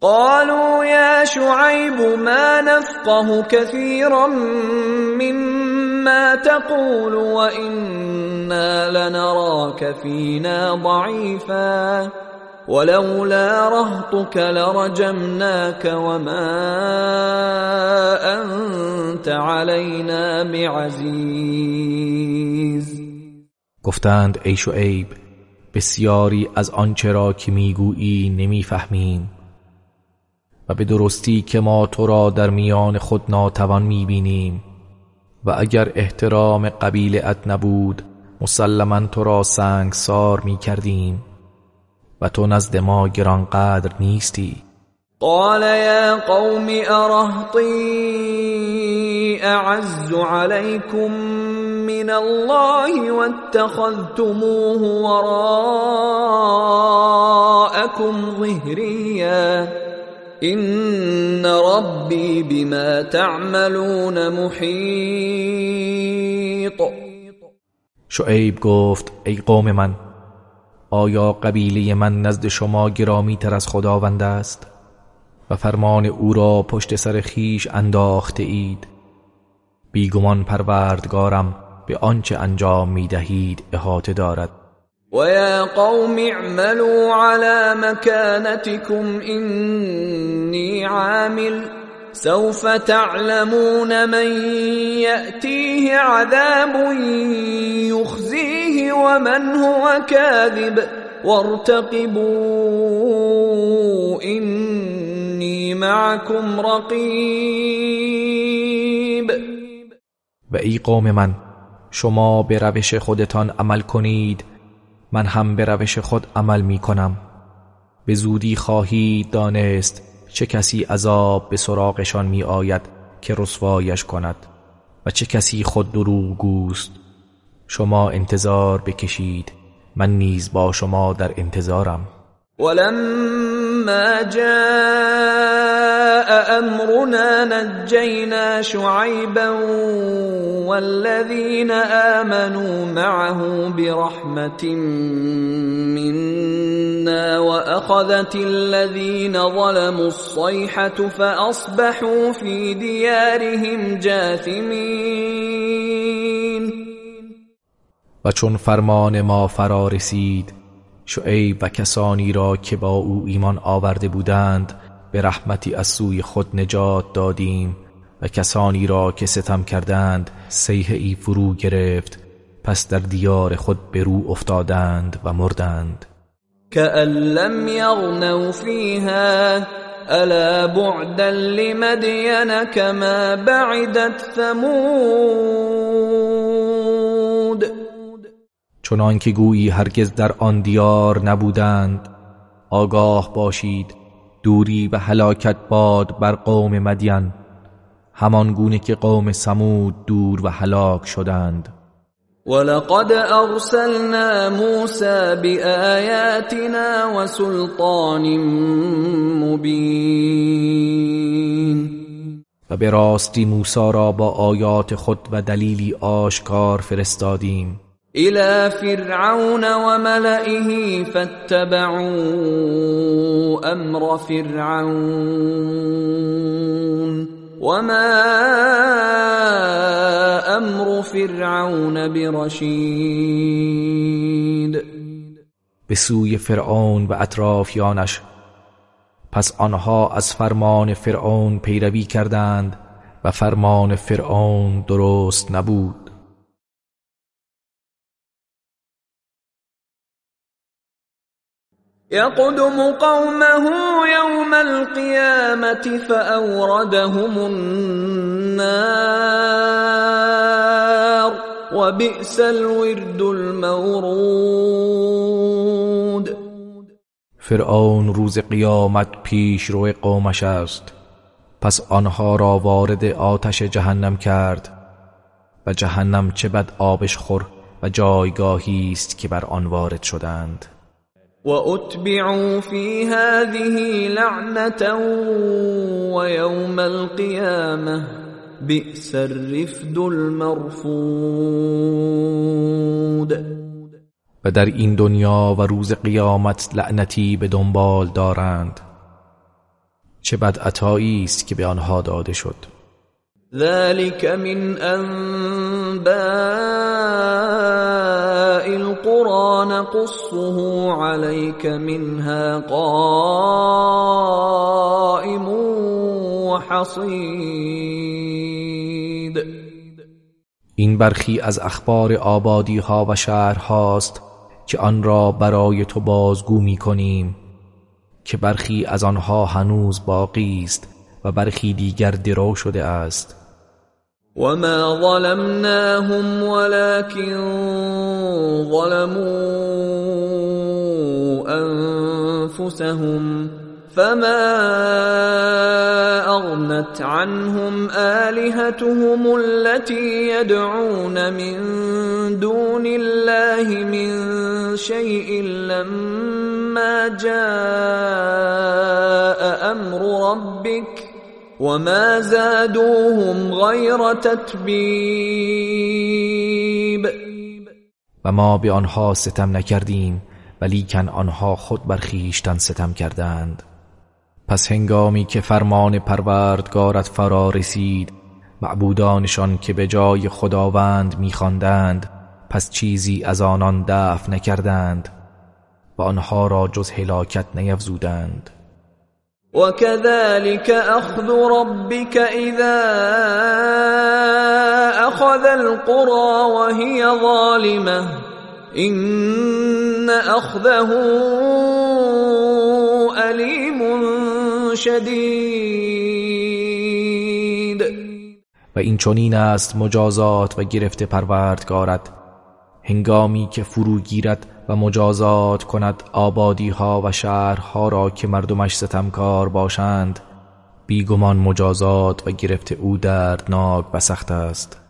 قالوا يا شعيب ما نفقه كثيرا مما تقول وإنا لنراك فينا ضعيفا. ولولا رهطك لرجمناك وما انت علينا بعزيز. گفتند ای شعیب بسیاری از آنچه را که می‌گویی نمی‌فهمیم و به درستی که ما تو را در میان خود ناتوان می‌بینیم و اگر احترام قبیلت نبود مسلما تو را سنگسار می‌کردیم. و تو نزد ما گرانقدر نیستی. قال یا قوم ارهطی اعز عليكم من الله واتخذتموه وراءكم ظهريا. ان ربي بما تعملون محيط. شعیب گفت ای قوم من آیا قبیله من نزد شما گرامی تر از خداوند است؟ و فرمان او را پشت سر خیش انداخته اید. بیگمان پروردگارم به آنچه انجام می دهید احاطه دارد. و یا قوم اعملوا على مكانتكم اینی عامل. سوف تعلمون من يأتيه عذاب يخزيه ومن هو كاذب وارتقبوا إني معكم رقيب. و ای قوم من شما به روش خودتان عمل کنید. من هم به روش خود عمل می کنم. به زودی خواهید دانست چه کسی عذاب به سراغشان می آید که رسوایش کند و چه کسی خود دروغگوست شما انتظار بکشید. من نیز با شما در انتظارم. ولما جاء امرنا نجينا شعيبا والذين آمنوا معه برحمة منا وأخذت الذين ظلموا الصيحة فأصبحوا في ديارهم جاثمين. و چون فرمان ما فرا رسید شعیب و کسانی را که با او ایمان آورده بودند به رحمتی از سوی خود نجات دادیم و کسانی را که ستم کردند سیه ای فرو گرفت پس در دیار خود به رو افتادند و مردند. كأن لم يغنوا فيها الا بعدا لمدين كما بعدت ثمود. چنان که گویی هرگز در آن دیار نبودند. آگاه باشید دوری و هلاکت باد بر قوم مدین. همان گونه که قوم سمود دور و هلاک شدند. ولقد ارسلنا موسى بآياتنا وسلطان مبين. و به راستی موسی را با آیات خود و دلیلی آشکار فرستادیم. الى فرعون وملئه فاتبعوا امر فرعون وما امر فرعون برشید به سوی فرعون و اطرافیانش پس آنها از فرمان فرعون پیروی کردند و فرمان فرعون درست نبود. يقدم قومه يوم القيامة فأوردهم النار وبئس الورد المورود. فرعون روز قیامت پیش روی قومش است. پس آنها را وارد آتش جهنم کرد و جهنم چه بد آبش خور و جایگاهی است که بر آن وارد شدند. وأتبعوا في هذه لعنة ويوم القيامة بئس الرفد المرفود و در این دنیا و روز قیامت لعنتی به دنبال دارند. چه بد عطایی است که به آنها داده شد. ذلك من انباء القرى نقصه عليك منها قائم وحصید این برخی از اخبار آبادی ها و شهر هاست که آن را برای تو بازگو می کنیم که برخی از آنها هنوز باقی است و برخی دیگر درو شده است. وما ظلمناهم ولكن ظلموا انفسهم فما اغنت عنهم الهتهم التي يدعون من دون الله من شيء لما جاء أمر ربك وما زادوهم غیر تتبیب و ما به آنها ستم نکردیم ولیکن آنها خود بر خویشتن ستم کردند. پس هنگامی که فرمان پروردگارت فرا رسید معبودانشان که به جای خداوند میخواندند پس چیزی از آنان دفع نکردند و آنها را جز هلاکت نیفزودند. وكذلك أخذ ربك إذا أخذ القرى وهي ظالمة إن أخذه أليم شدید و این چنین است مجازات و گرفت پروردگارت هنگامی که فرو گیرد و مجازات کند آبادی ها و شهرها را که مردمش ستمکار باشند بیگمان مجازات و گرفت او دردناک و سخت است.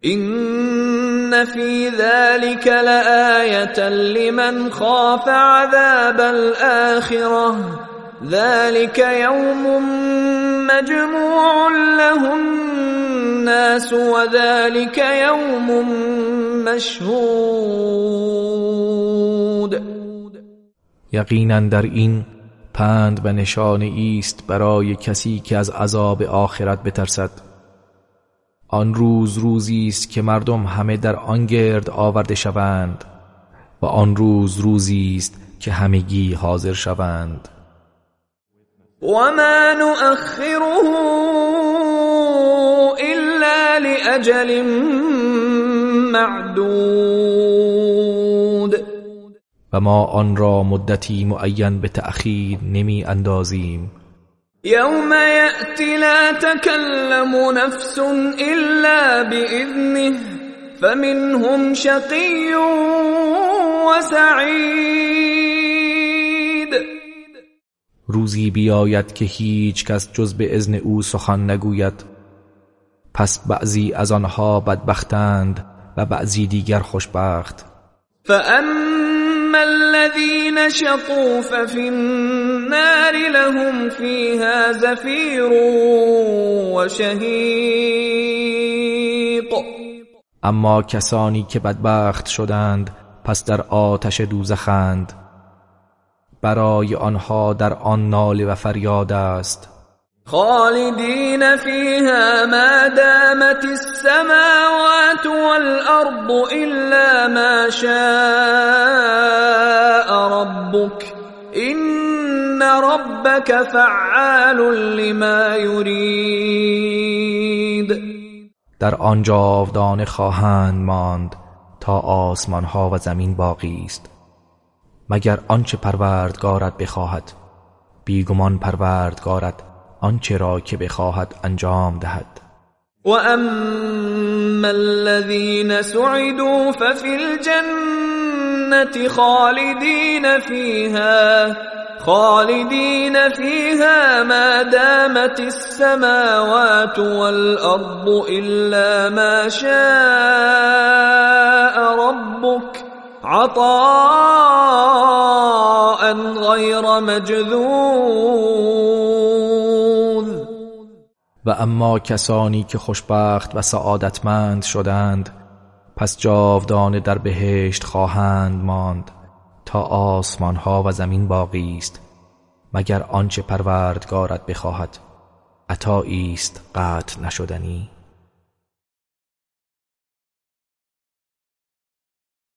این فی ذلك لآیة لمن خاف عذاب الآخرة. ذلك یوم مجموع له الناس وذلك یوم مشهود. یقینا در این پند و نشانه است برای کسی که از عذاب آخرت بترسد. آن روز روزی است که مردم همه در آن گرد آورده شوند و آن روز روزی است که همگی حاضر شوند. و ما نؤخره الا لاجل معدود. و ما آن را مدتی معین به تأخیر نمی اندازیم. یوم یأتی لا تکلم نفس الا بإذنه فمنهم شقی و سعید روزی بیاید که هیچ کس جز به اذن او سخن نگوید. پس بعضی از آنها بدبختند و بعضی دیگر خوشبخت. فاما الذين شقوا ففي النار لهم فيها زفير وشهيق. اما کسانی که بدبخت شدند پس در آتش دوزخند. برای آنها در آن ناله و فریاد است. خالدين فيها ما دامت السماوات والأرض إلا ما شاء ربك إن ربك فعال لما يريد در آنجا جاودانه خواهند ماند تا آسمان ها و زمین باقی است. مگر آنچه پروردگارت بخواهد. بیگمان پروردگارت آنچه را که بخواهد انجام دهد. و اما الذين سعدوا ففي الجنة خالدين فيها خالدين فيها ما دامت السماوات والأرض إلا ما شاء ربك عطاء غير مجذوذ. و اما کسانی که خوشبخت و سعادتمند شدند پس جاودانه در بهشت خواهند ماند تا آسمان ها و زمین باقی است مگر آنچه پروردگارت بخواهد. عطایی است قطع نشدنی.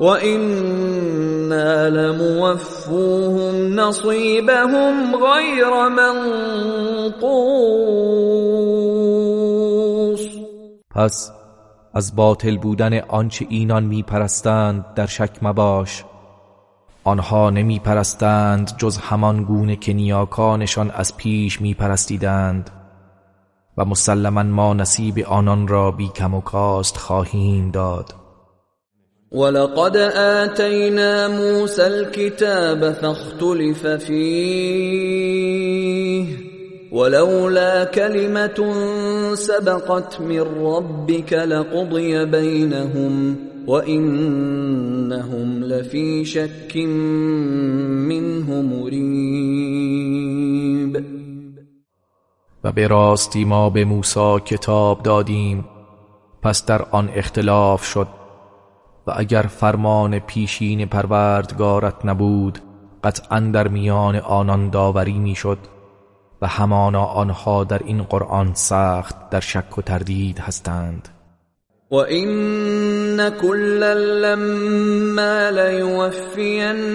وإنا لموفوهم نصيبهم غير منقوص. پس از باطل بودن آنچه اینان میپرستند در شک مباش. آنها نمی پرستند جز همان گونه که نیاکانشان از پیش می پرستیدند و مسلما ما نصیب آنان را بی کم و کاست خواهیم داد. ولقد آتينا موسى الكتاب فاختلف فيه ولولا كلمة سبقت من ربك لقضي بينهم وإنهم لفي شك منه مريب. و به راستی ما به موسی کتاب دادیم. پس در آن اختلاف شد. و اگر فرمان پیشین پروردگارت نبود قطعا در میان آنان داوری می‌شد و همانا آنها در این قرآن سخت در شک و تردید هستند. و این كلا لما لیوفینهم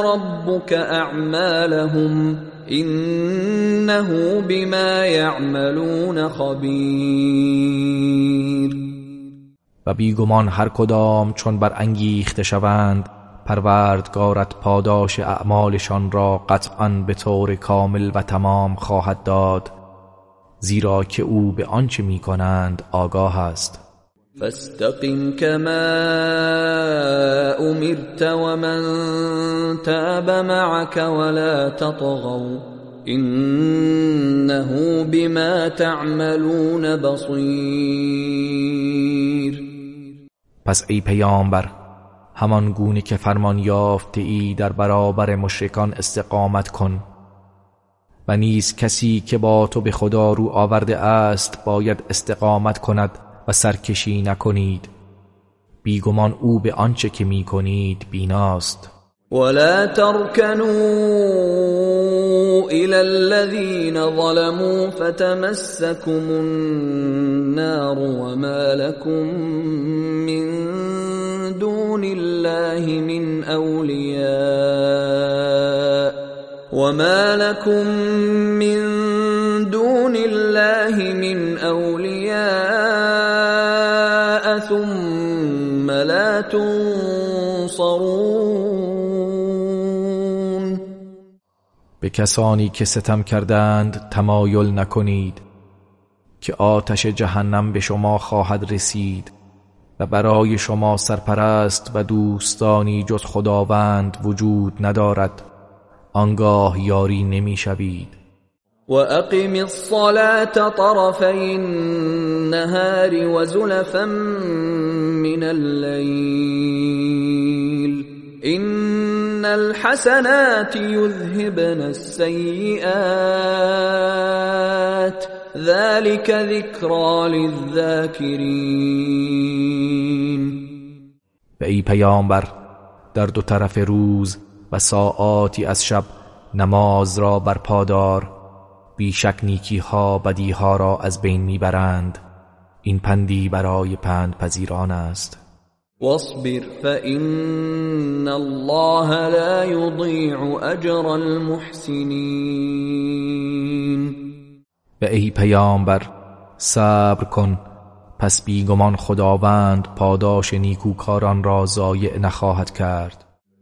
ربک اعمالهم انه بما یعملون خبیر. بیگمان هر کدام چون بر انگیخته شوند پروردگارت پاداش اعمالشان را قطعا به طور کامل و تمام خواهد داد زیرا که او به آنچه می کنند آگاه است. فاستقم كما امرت ومن تاب معك ولا تطغوا انه بما تعملون بصیر. پس ای پیامبر همان گونه که فرمان یافته ای در برابر مشرکان استقامت کن. و نیز کسی که با تو به خدا رو آورده است باید استقامت کند و سرکشی نکنید. بیگمان او به آنچه که می کنید بیناست. ولا تركنوا إلى الذين ظلموا فتمسكم النار وما لكم من دون الله من أولياء وما لكم من دون الله من أولياء ثم لا تنصرون به کسانی که ستم کردند تمایل نکنید که آتش جهنم به شما خواهد رسید و برای شما سرپرست و دوستانی جز خداوند وجود ندارد آنگاه یاری نمی‌شوید و اقم الصلاة طرفی النهار و زلفا من الليل ان الحسنات يذهبن السيئات. ذلك ذكرى للذاكرين. و ای پیامبر در دو طرف روز و ساعاتی از شب نماز را برپادار بیشک نیکی ها بدی ها را از بین می‌برند. این پندی برای پند پذیران است. واصبر فإن الله لا يضيع اجر المحسنين. و ای پیامبر صبر کن. پس بیگمان خداوند پاداش نیکوکاران را ضایع نخواهد کرد.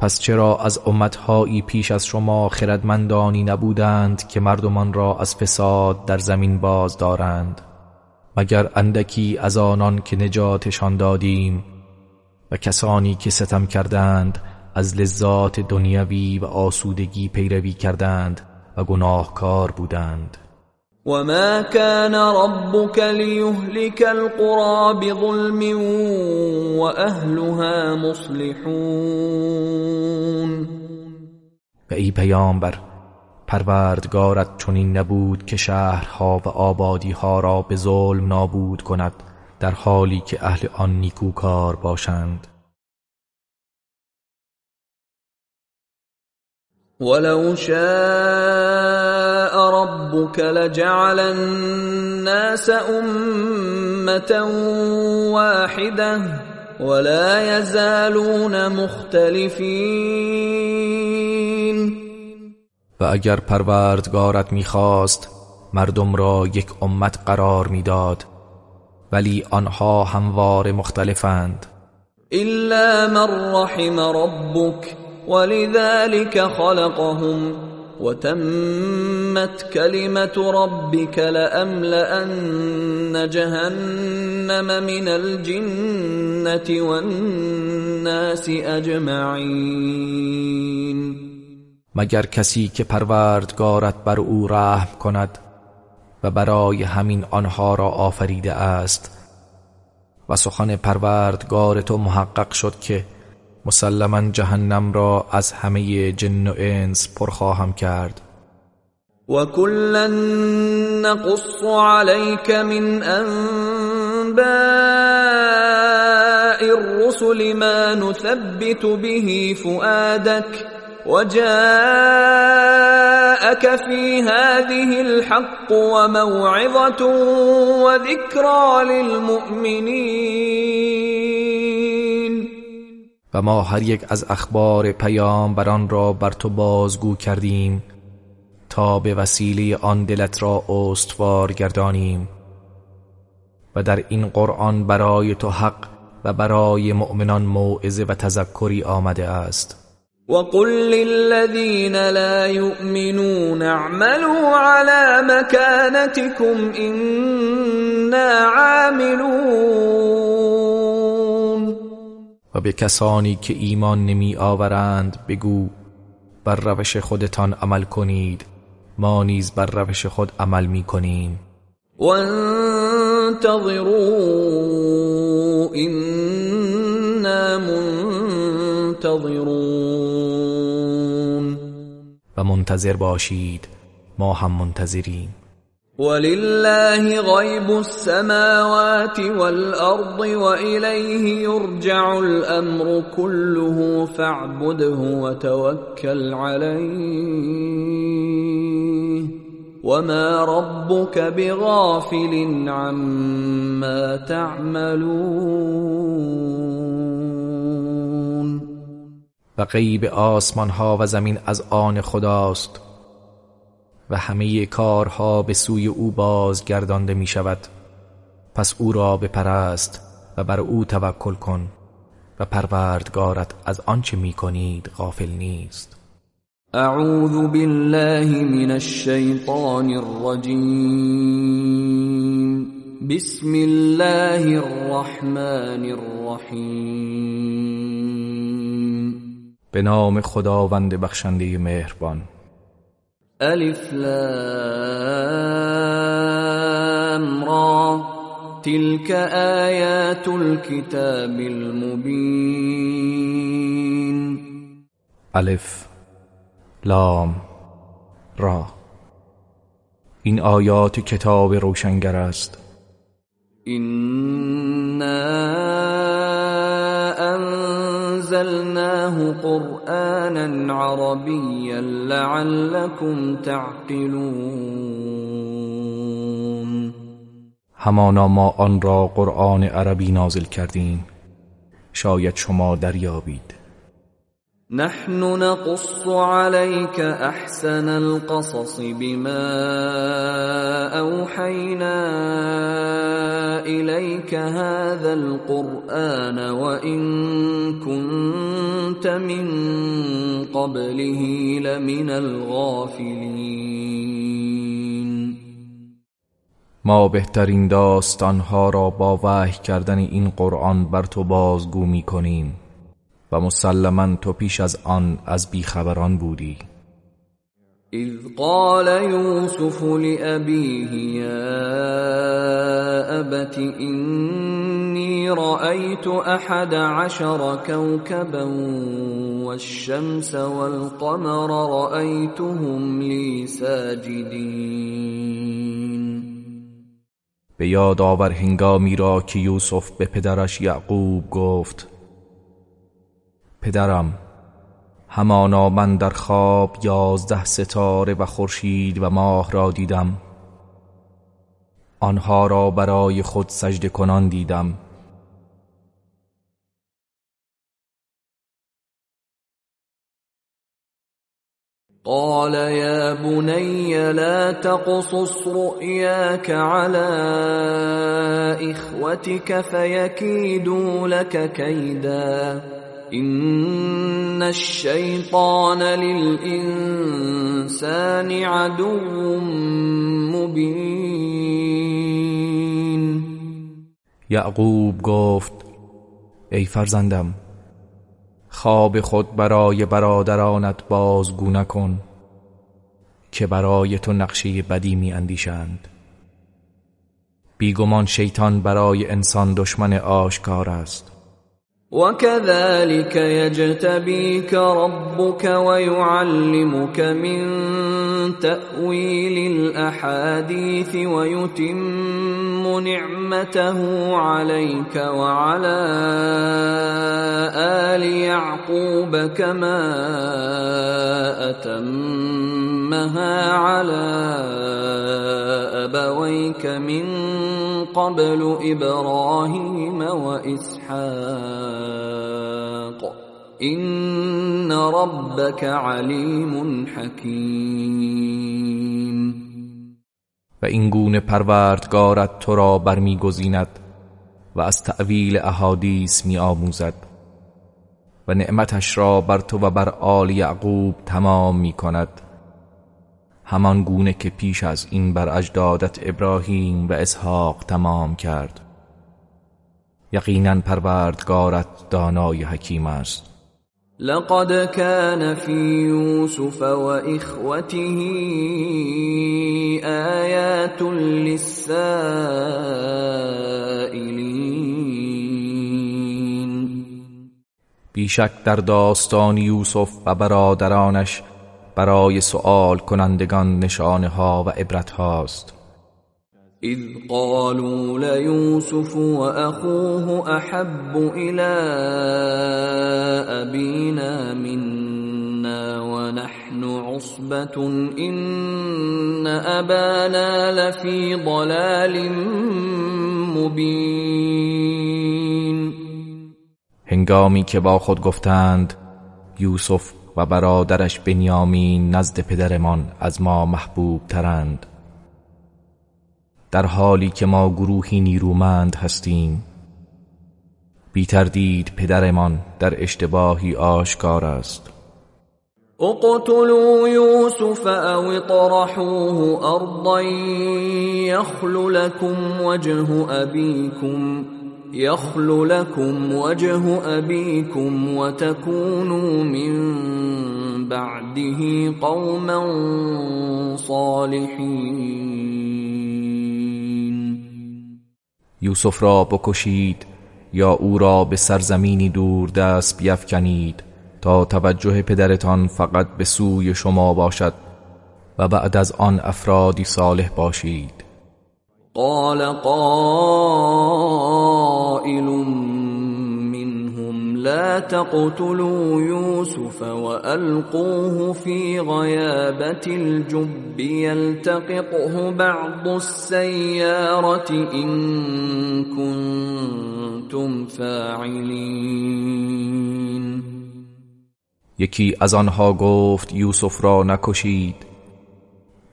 پس چرا از امتهایی پیش از شما خردمندانی نبودند که مردمان را از فساد در زمین باز دارند؟ مگر اندکی از آنان که نجاتشان دادیم و کسانی که ستم کردند از لذات دنیوی و آسودگی پیروی کردند و گناهکار بودند؟ وما كان ربك ليهلك القرى بظلم واهلها مصلحون و ای پیامبر پروردگارت چنین نبود که شهرها و آبادیها را به ظلم نابود کند در حالی که اهل آن نیکوکار باشند. ولو شاء ربك لجعل الناس امه واحده ولا يزالون مختلفين. و اگر پروردگارت می‌خواست مردم را یک امت قرار می‌داد ولی آنها هموار مختلفند. الا من رحم ربك ولذلك خلقهم. وتمت كلمة ربك لأملأن جهنم من الجنة والناس أجمعين. مگر کسی که پروردگارت بر او رحم کند و برای همین آنها را آفریده است و سخن پروردگار تو محقق شد که مسلما جهنم را از همه جن و انس پر خواهم کرد. و کلا نقص عليك من انباء الرسل ما نثبت به فؤادك وجاءك في هذه الحق وموعظة وذكرى للمؤمنين. و ما هر یک از اخبار پیامبران را بر تو بازگو کردیم تا به وسیله آن دلت را استوار گردانیم و در این قرآن برای تو حق و برای مؤمنان موعظه و تذکری آمده است. وقل للذین لا يؤمنون اعملوا على مكانتكم إنا عاملون. و به کسانی که ایمان نمی آورند بگو بر روش خودتان عمل کنید. ما نیز بر روش خود عمل می کنیم. وانتظروا إنا منتظرون. و منتظر باشید ما هم منتظریم. ولله غيب السماوات والأرض وإليه يرجع الأمر كله فاعبده وتوكل عليه وما ربك بغافل عما تعملون و غیب آسمان ها و زمین از آن خداست. و همه کارها به سوی او بازگردانده می شود. پس او را بپرست و بر او توکل کن و پروردگارت از آنچه می کنید غافل نیست. اعوذ بالله من الشیطان الرجیم. بسم الله الرحمن الرحیم. به نام خداوند بخشنده مهربان. الف لام را. تلك آیات الكتاب المبین الف لام را. این آیات کتاب روشنگر است. إنا أنزلناه قرآنا عربيا لعلكم تعقلون. همانا ما آن را قرآن عربی نازل کردیم. شاید شما دریابید. نحن نقص عليك أحسن القصص بما أوحينا إليك هذا القرآن وإن كنت من قبله لمن الغافلين. ما بهترین داستانها را با وحی کردن این قرآن بر تو بازگو می کنیم و مسلما تو پیش از آن از بیخبران بودی. اذ قال يوسف لأبيه يا أبت إني رأيت أحد عشر كوكبا والشمس والقمر رأيتهم لي ساجدين به یاد آور هنگامی را که یوسف به پدرش یعقوب گفت پدرم. همانا من در خواب یازده ستاره و خورشید و ماه را دیدم. آنها را برای خود سجده کنان دیدم. قال يا بني لا تقصص رؤياك على إخوتك فيكيدوا لك كيداً. ان الشیطان للانسان عدو مبین یعقوب گفت ای فرزندم خواب خود برای برادرانت بازگو نکن که برای تو نقشه بدی می اندیشند. بیگمان شیطان برای انسان دشمن آشکار است. وكذلك يجتبيك ربك ويعلمك من تأويل الأحاديث ويتم نعمته عليك وعلى آل يعقوب كما أتمها على أبويك من قبل إبراهيم وإسحاق. إن ربك علیم حکیم و این گونه پروردگارت تو را برمیگزیند و از تعویل احادیث می آموزد و نعمتش را بر تو و بر آل یعقوب تمام می کند همان گونه که پیش از این بر اجدادت ابراهیم و اسحاق تمام کرد. یقینا پروردگارت دانای حکیم است. لقد كان في يوسف واخوته آيات للسائلين. بیشک در داستان یوسف و برادرانش برای سؤال کنندگان نشانه ها و عبرت هاست اذ قالوا ليوسف واخوه احب الى ابينا منا ونحن عصبه ان ابانا لفي ضلال مبين. هنگامی که با خود گفتند یوسف و برادرش بنیامین نزد پدرمان از ما محبوب ترند در حالی که ما گروهی نیرومند هستیم بی تردید پدرمان در اشتباهی آشکار است. اقتلوا یوسف او اطرحوه ارضا یخل لكم وجه ابیکم. يخل لكم وجه أبيكم وتكونوا من بعده قوما صالحين. یوسف را بکشید یا او را به سرزمینی دور دست بیفکنید تا توجه پدرتان فقط به سوی شما باشد و بعد از آن افرادی صالح باشید. قال قائل منهم لا تقتلوا يوسف والقوه في غيابه الجب يلتقطه بعض السياره ان كنتم فاعلين. یکی از آنها گفت یوسف را نکشید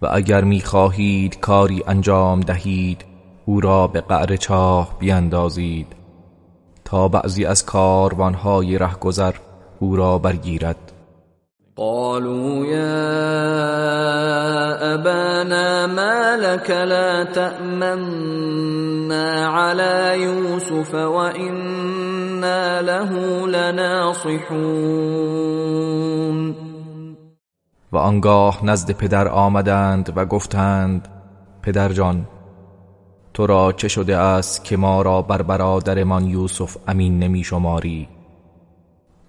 و اگر می‌خواهید کاری انجام دهید او را به قعر چاه بیندازید. تا بعضی از کاروانهای رهگذر او را برگیرد. قالوا یا ابانا ما لك لا تأمنا على يوسف وإنا له لناصحون. و آنگاه نزد پدر آمدند و گفتند پدرجان تو را چه شده است که ما را بر برادرمان یوسف امین نمی شماری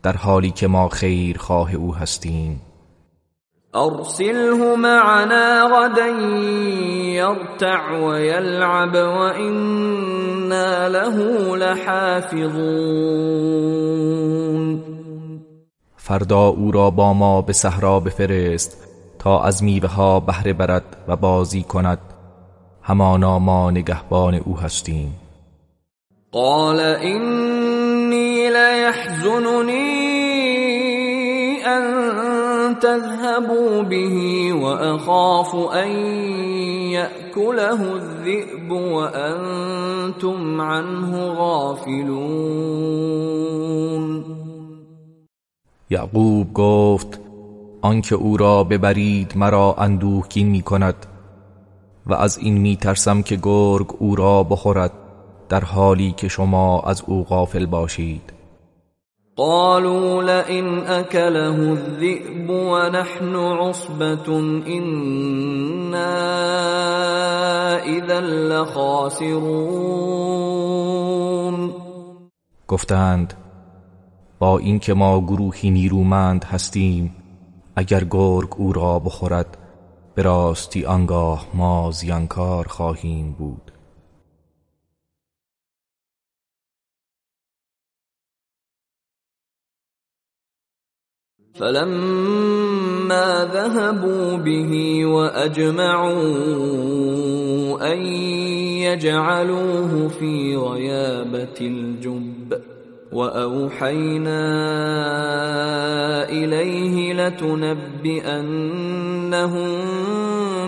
در حالی که ما خیر خواه او هستیم. ارسله معنا غدا يرتع ويلعب وإنا له لحافظون. فردا او را با ما به صحرا بفرست تا از میوه ها بهره برد و بازی کند. همانا ما نگهبان او هستیم. قال اینی لیحزننی ان تذهبوا به واخاف ان یأکله الذئب وانتم عنه غافلون. یعقوب گفت آنکه او را ببرید مرا اندوهگین می کند و از این می ترسم که گرگ او را بخورد در حالی که شما از او غافل باشید. قالوا لئن اكله الذئب ونحن عصبة إنا اذا لخاسرون. گفتند با اینکه ما گروهی نیرومند هستیم اگر گرگ او را بخورد به راستی آنگاه ما زیانکار خواهیم بود. فلما ذهبوا به واجمعوا ان يجعلوه في غيابه الجب واوحينا اليه لتنبئنهم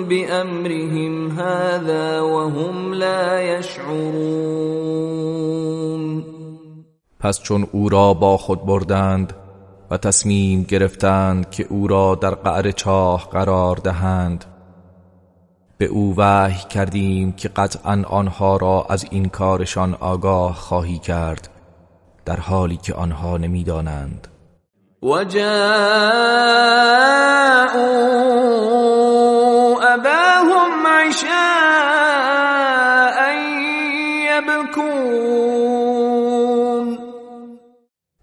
بامرهم هذا وهم لا يشعرون پس چون او را با خود بردند و تصمیم گرفتند که او را در قعر چاه قرار دهند به او وحی کردیم که قطعا آنها را از این کارشان آگاه خواهی کرد. در حالی که آنها نمی‌دانند. و جاءوا اباهم عشاء یبکون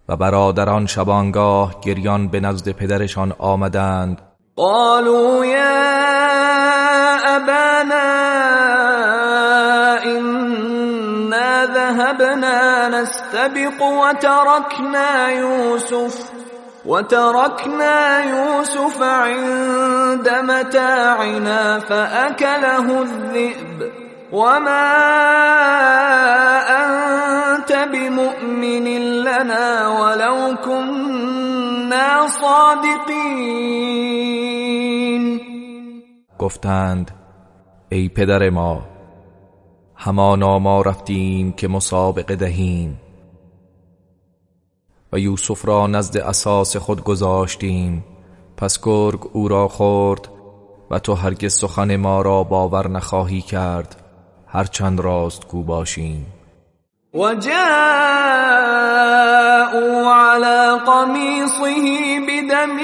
و برادران شبانگاه گریان به نزد پدرشان آمدند. قالوا یا ابانا ذهبنا نستبق وتركنا يوسف وتركنا يوسف عند متاعنا فأكله الذئب وما أنت بمؤمن لنا ولو كنا صادقين گفتند ای پدر ما همانا ما رفتیم که مسابقه دهیم. و یوسف را نزد اساس خود گذاشتیم. پس گرگ او را خورد و تو هرگز سخن ما را باور نخواهی کرد. هرچند راست کو باشیم. و جاءوا على قمیصه بدم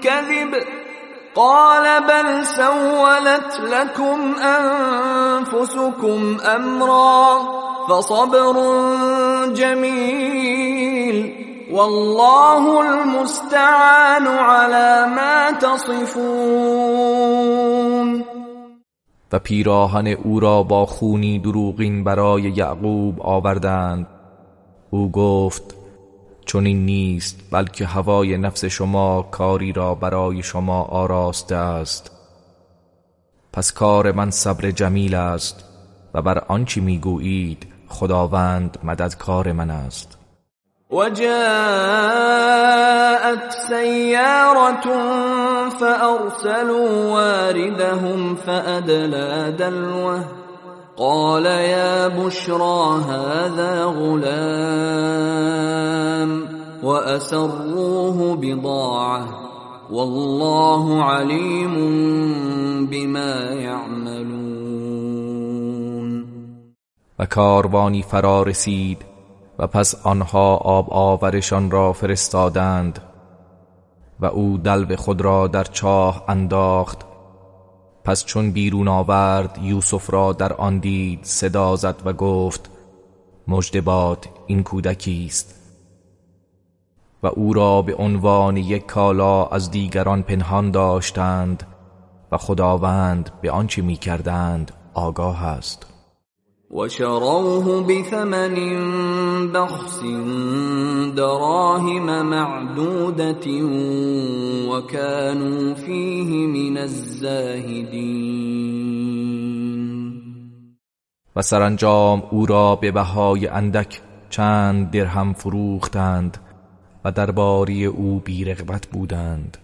کذب. قال بل سولت لكم انفسكم امرا فصبر جميل والله المستعان على ما تصفون. و پیراهن او را با خونی دروغین برای یعقوب آوردند. او گفت چون این نیست بلکه هوای نفس شما کاری را برای شما آراسته است. پس کار من صبر جمیل است و بر آنچه می‌گویید خداوند مددکار من است. وجاءت سيارة فأرسلوا واردهم فأدلى دلوه قال يا بشرى هذا غلام وأسروه بضاعة والله عليم بما يعملون. و کاروانی فرا رسید و پس آنها آب آورشان را فرستادند و او دلو خود را در چاه انداخت پس چون بیرون آورد یوسف را در آن دید صدا زد و گفت مجدبات این کودکی است. و او را به عنوان یک کالا از دیگران پنهان داشتند و خداوند به آنچه می کردند آگاه است. وشروه بثمن بخس دراهم معدودة وكانوا فيه من الزاهدين. و سرانجام او را به بهای اندک چند درهم فروختند و درباری او بیرغبت بودند.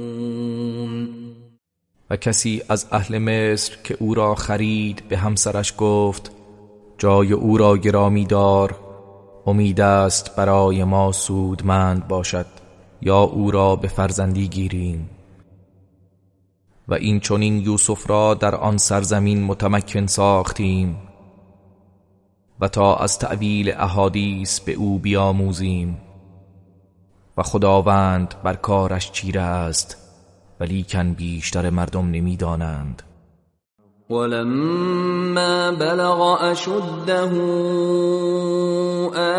و کسی از اهل مصر که او را خرید به همسرش گفت جای او را گرامی دار امید است برای ما سودمند باشد یا او را به فرزندی گیریم. و این چونین یوسف را در آن سرزمین متمکن ساختیم و تا از تعویل احادیث به او بیاموزیم و خداوند بر کارش چیره است. ولیکن بیشتر مردم نمی‌دانند. ولما بلغ اشده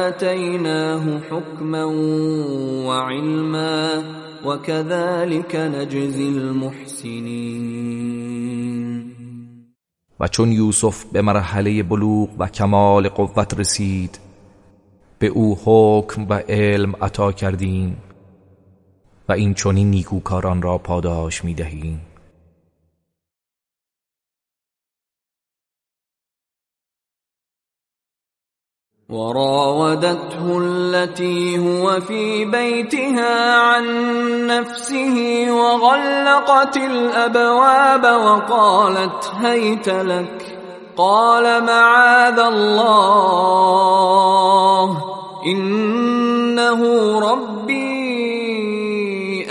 آتیناه حکما وعلما وكذلك نجزی المحسنین. و چون یوسف به مرحله بلوغ و کمال قوت رسید به او حکم و علم عطا کردیم. و این چونین نیکوکاران را پاداش می دهیم وراودته التي هو في بيتها عن نفسه وغلقت الابواب وقالت هيت لك. قال معاذ الله انه ربي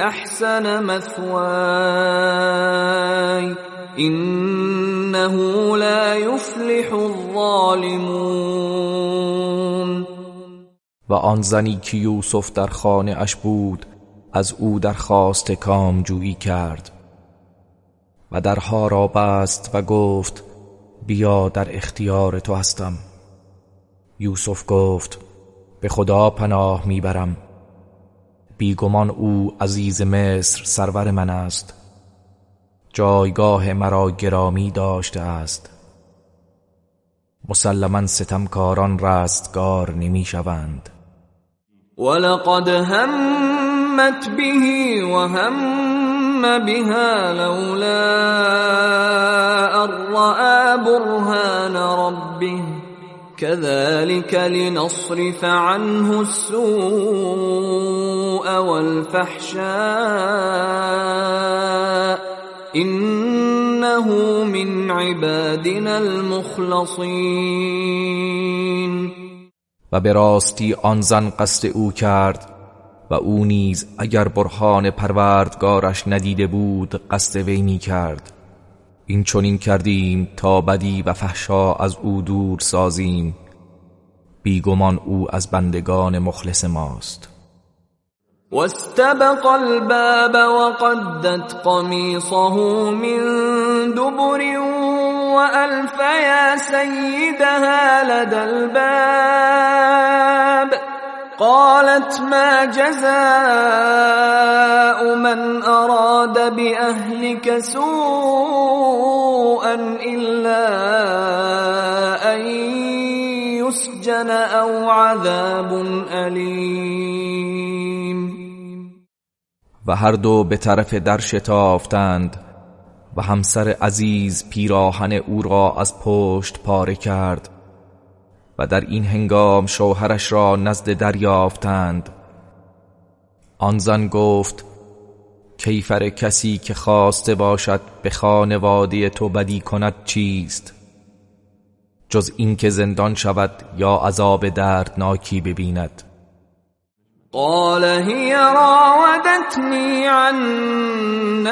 احسن مثواي انه لا يفلح الظالمون. و آن زنی که یوسف در خانه اش بود از او درخواست کامجویی کرد و درها را بست و گفت بیا در اختیار تو هستم. یوسف گفت به خدا پناه می‌برم. بیگمان او عزیز مصر سرور من است. جایگاه مرا گرامی داشته است. مسلما ستمکاران رستگار نمی شوند. ولقد همت به وهم بها لولا رأى برهان ربه. كذلك لنصرف عنه السوء والفحشاء إنه من عبادنا المخلصين. و به راستی آن زن قصد او کرد و او نیز اگر برهان پروردگارش ندیده بود قصد وی می کرد این چنین کردیم تا بدی و فحشا از او دور سازیم. بیگمان او از بندگان مخلص ماست. واستبق الباب وقدت قميصه من دبر وألف يا سيدها لدى الباب. قالت ما جزاء من أراد بأهلك سوءا إلا أن يسجن أو عذاب أليم. و هر دو به طرف در شتافتند و همسر عزیز پیراهن او را از پشت پاره کرد. و در این هنگام شوهرش را نزد دریافتند. آن زن گفت کیفر کسی که خواسته باشد به خانواده تو بدی کند چیست؟ جز اینکه زندان شود یا عذاب دردناکی ببیند. قال هي راودتني عن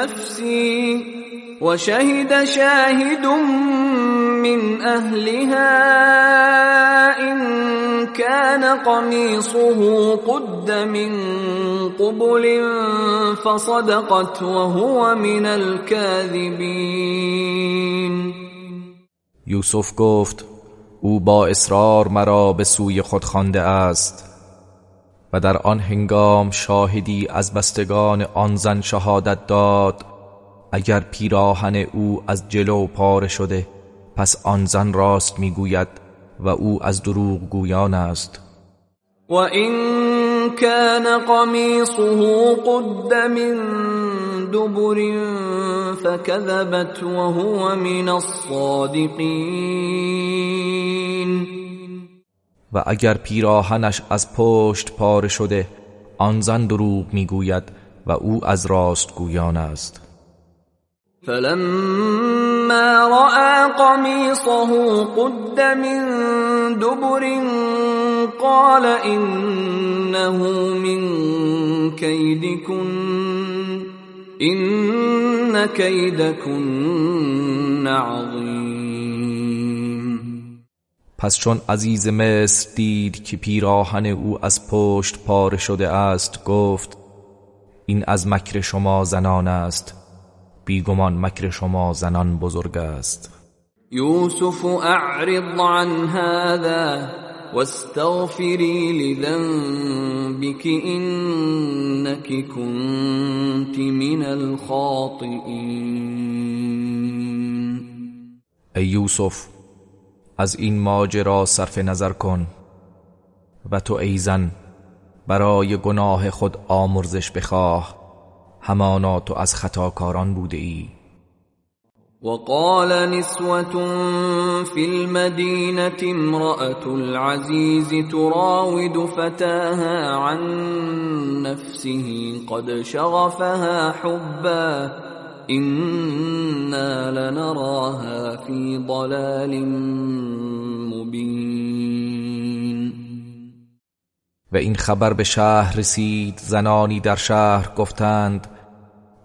وشهد شاهد من أهلها إن كان قميصه قد من قبل فصدقت وهو من الكاذبين. یوسف گفت او با اصرار مرا به سوی خود خوانده است و در آن هنگام شاهدی از بستگان آن زن شهادت داد اگر پیراهن او از جلو پاره شده پس آن زن راست می‌گوید و او از دروغ گویان است. و این کان قمیصه قد من دبر فكذبت وهو من الصادقین و اگر پیراهنش از پشت پاره شده آن زن دروغ می‌گوید و او از راست گویان است. فلما راى قميصه قد من دبر قال انه من كيدكن ان كيدكن عظیم پس چون عزیز مصر دید که پیراهن او از پشت پاره شده است گفت این از مکر شما زنان است. بیگمان مکر شما زنان بزرگ است. یوسف اعرض عن هذا واستغفری لذنبك انك كنت من الخاطئین. ای یوسف از این ماجرا صرف نظر کن و تو ای زن برای گناه خود آمرزش بخواه. همانا تو از خطاکاران بوده ای وقال نسوة في المدينة امرأة العزيز تراود فتاها عن نفسه قد شغفها حبا إنا لنراها في ضلال مبين. و این خبر به شهر رسید زنانی در شهر گفتند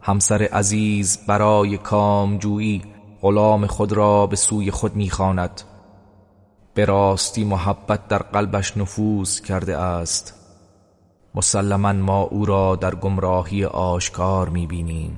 همسر عزیز برای کامجویی غلام خود را به سوی خود می‌خواند. به راستی محبت در قلبش نفوذ کرده است. مسلما ما او را در گمراهی آشکار می‌بینیم.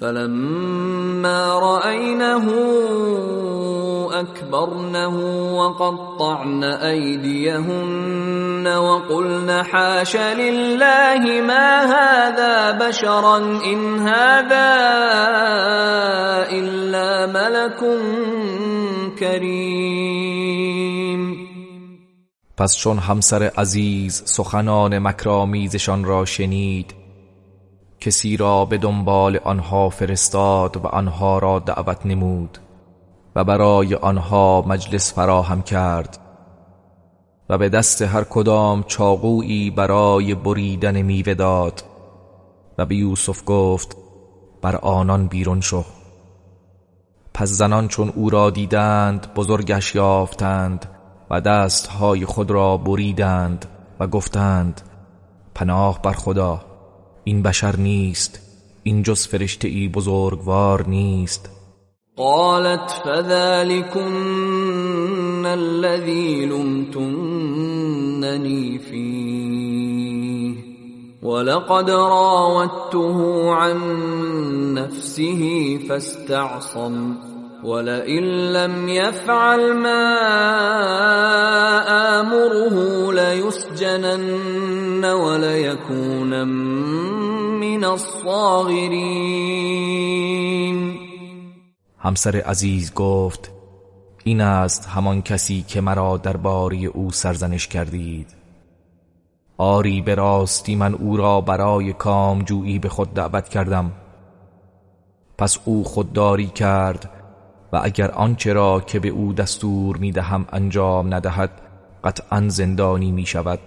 فلما رأينه أكبرنه وقطعن أيديهن وقلن حاش لله ما هذا بشرا إن هذا إلا ملك کریم پس چون همسر عزیز سخنان مکرامیزشان را شنید کسی را به دنبال آنها فرستاد و آنها را دعوت نمود و برای آنها مجلس فراهم کرد و به دست هر کدام چاقویی برای بریدن میوه داد و به یوسف گفت بر آنان بیرون شو. پس زنان چون او را دیدند بزرگش یافتند و دستهای خود را بریدند و گفتند پناه بر خدا. این بشر نیست این جز فرشته ای بزرگوار نیست. قالت فذلكن الذي لمتنني فيه ولقد راودته عن نفسه فاستعصم. ولئن لم يفعل ما آمره ليسجنن وليكون من الصاغرين. همسر عزیز گفت این است همان کسی که مرا درباره او سرزنش کردید. آری به راستی من او را برای کامجویی به خود دعوت کردم. پس او خودداری کرد و اگر آنچه را که به او دستور می‌دهم انجام ندهد قطعا زندانی می شود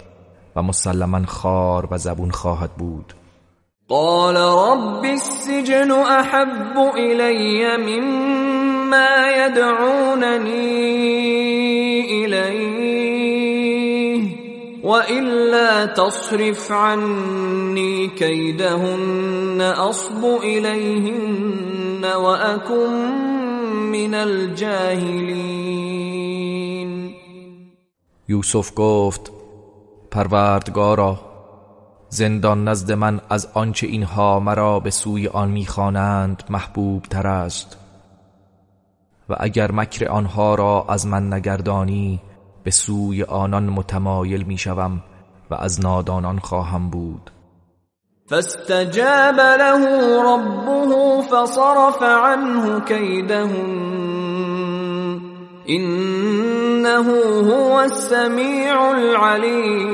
و مسلما خار و زبون خواهد بود. قال رب السجن احب الي مما يدعونني اليه والا تصرف عني كيدهن اصب اليهن واكن من الجاهلین. یوسف گفت پروردگارا زندان نزد من از آنچه اینها مرا به سوی آن می‌خوانند محبوب تر است. و اگر مکر آنها را از من نگردانی به سوی آنان متمایل می‌شوم و از نادانان خواهم بود. فاستجاب له ربه فصرف عنه كيدهن. انه هو السمیع العلیم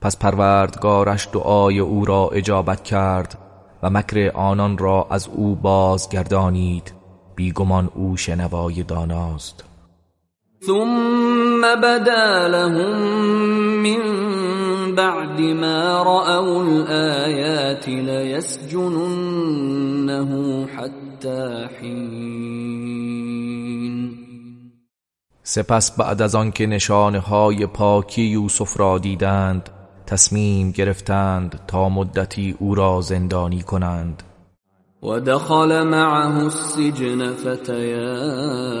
پس پروردگارش دعای او را اجابت کرد و مکر آنان را از او بازگردانید. بیگمان او شنوای داناست. ثم بدا لهم من بعد ما رأوا الآيات ليسجننه حتى حين. سپس بعد از آنکه نشانه های پاکی یوسف را دیدند تصمیم گرفتند تا مدتی او را زندانی کنند. و دخل معه السجن فتیان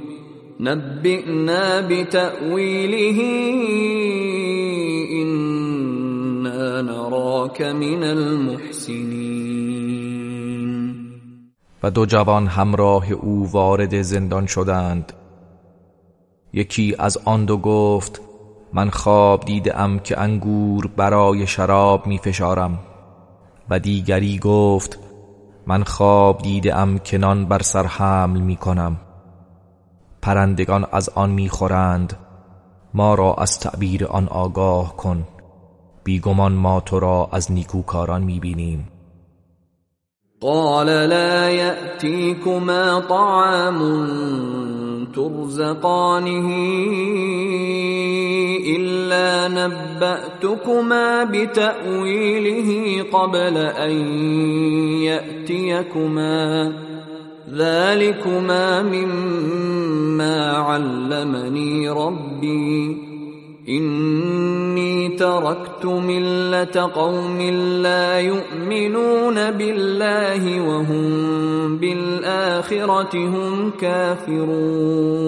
نبئنا بتأویله إنا نراك من المحسنین و دو جوان همراه او وارد زندان شدند. یکی از آن دو گفت من خواب دیدم که انگور برای شراب می فشارم و دیگری گفت من خواب دیدم که نان بر سر حمل می کنم پرندگان از آن می‌خورند. ما را از تعبیر آن آگاه کن. بیگمان ما تو را از نیکوکاران می‌بینیم. قال لا يأتيكما طعام ترزقانه إلا نبأتكما بتأويله قبل أن يأتيكما ذلكما مما علمني ربي إني تركت ملة قوم لا يؤمنون بالله وهم بالآخرة هم كافرون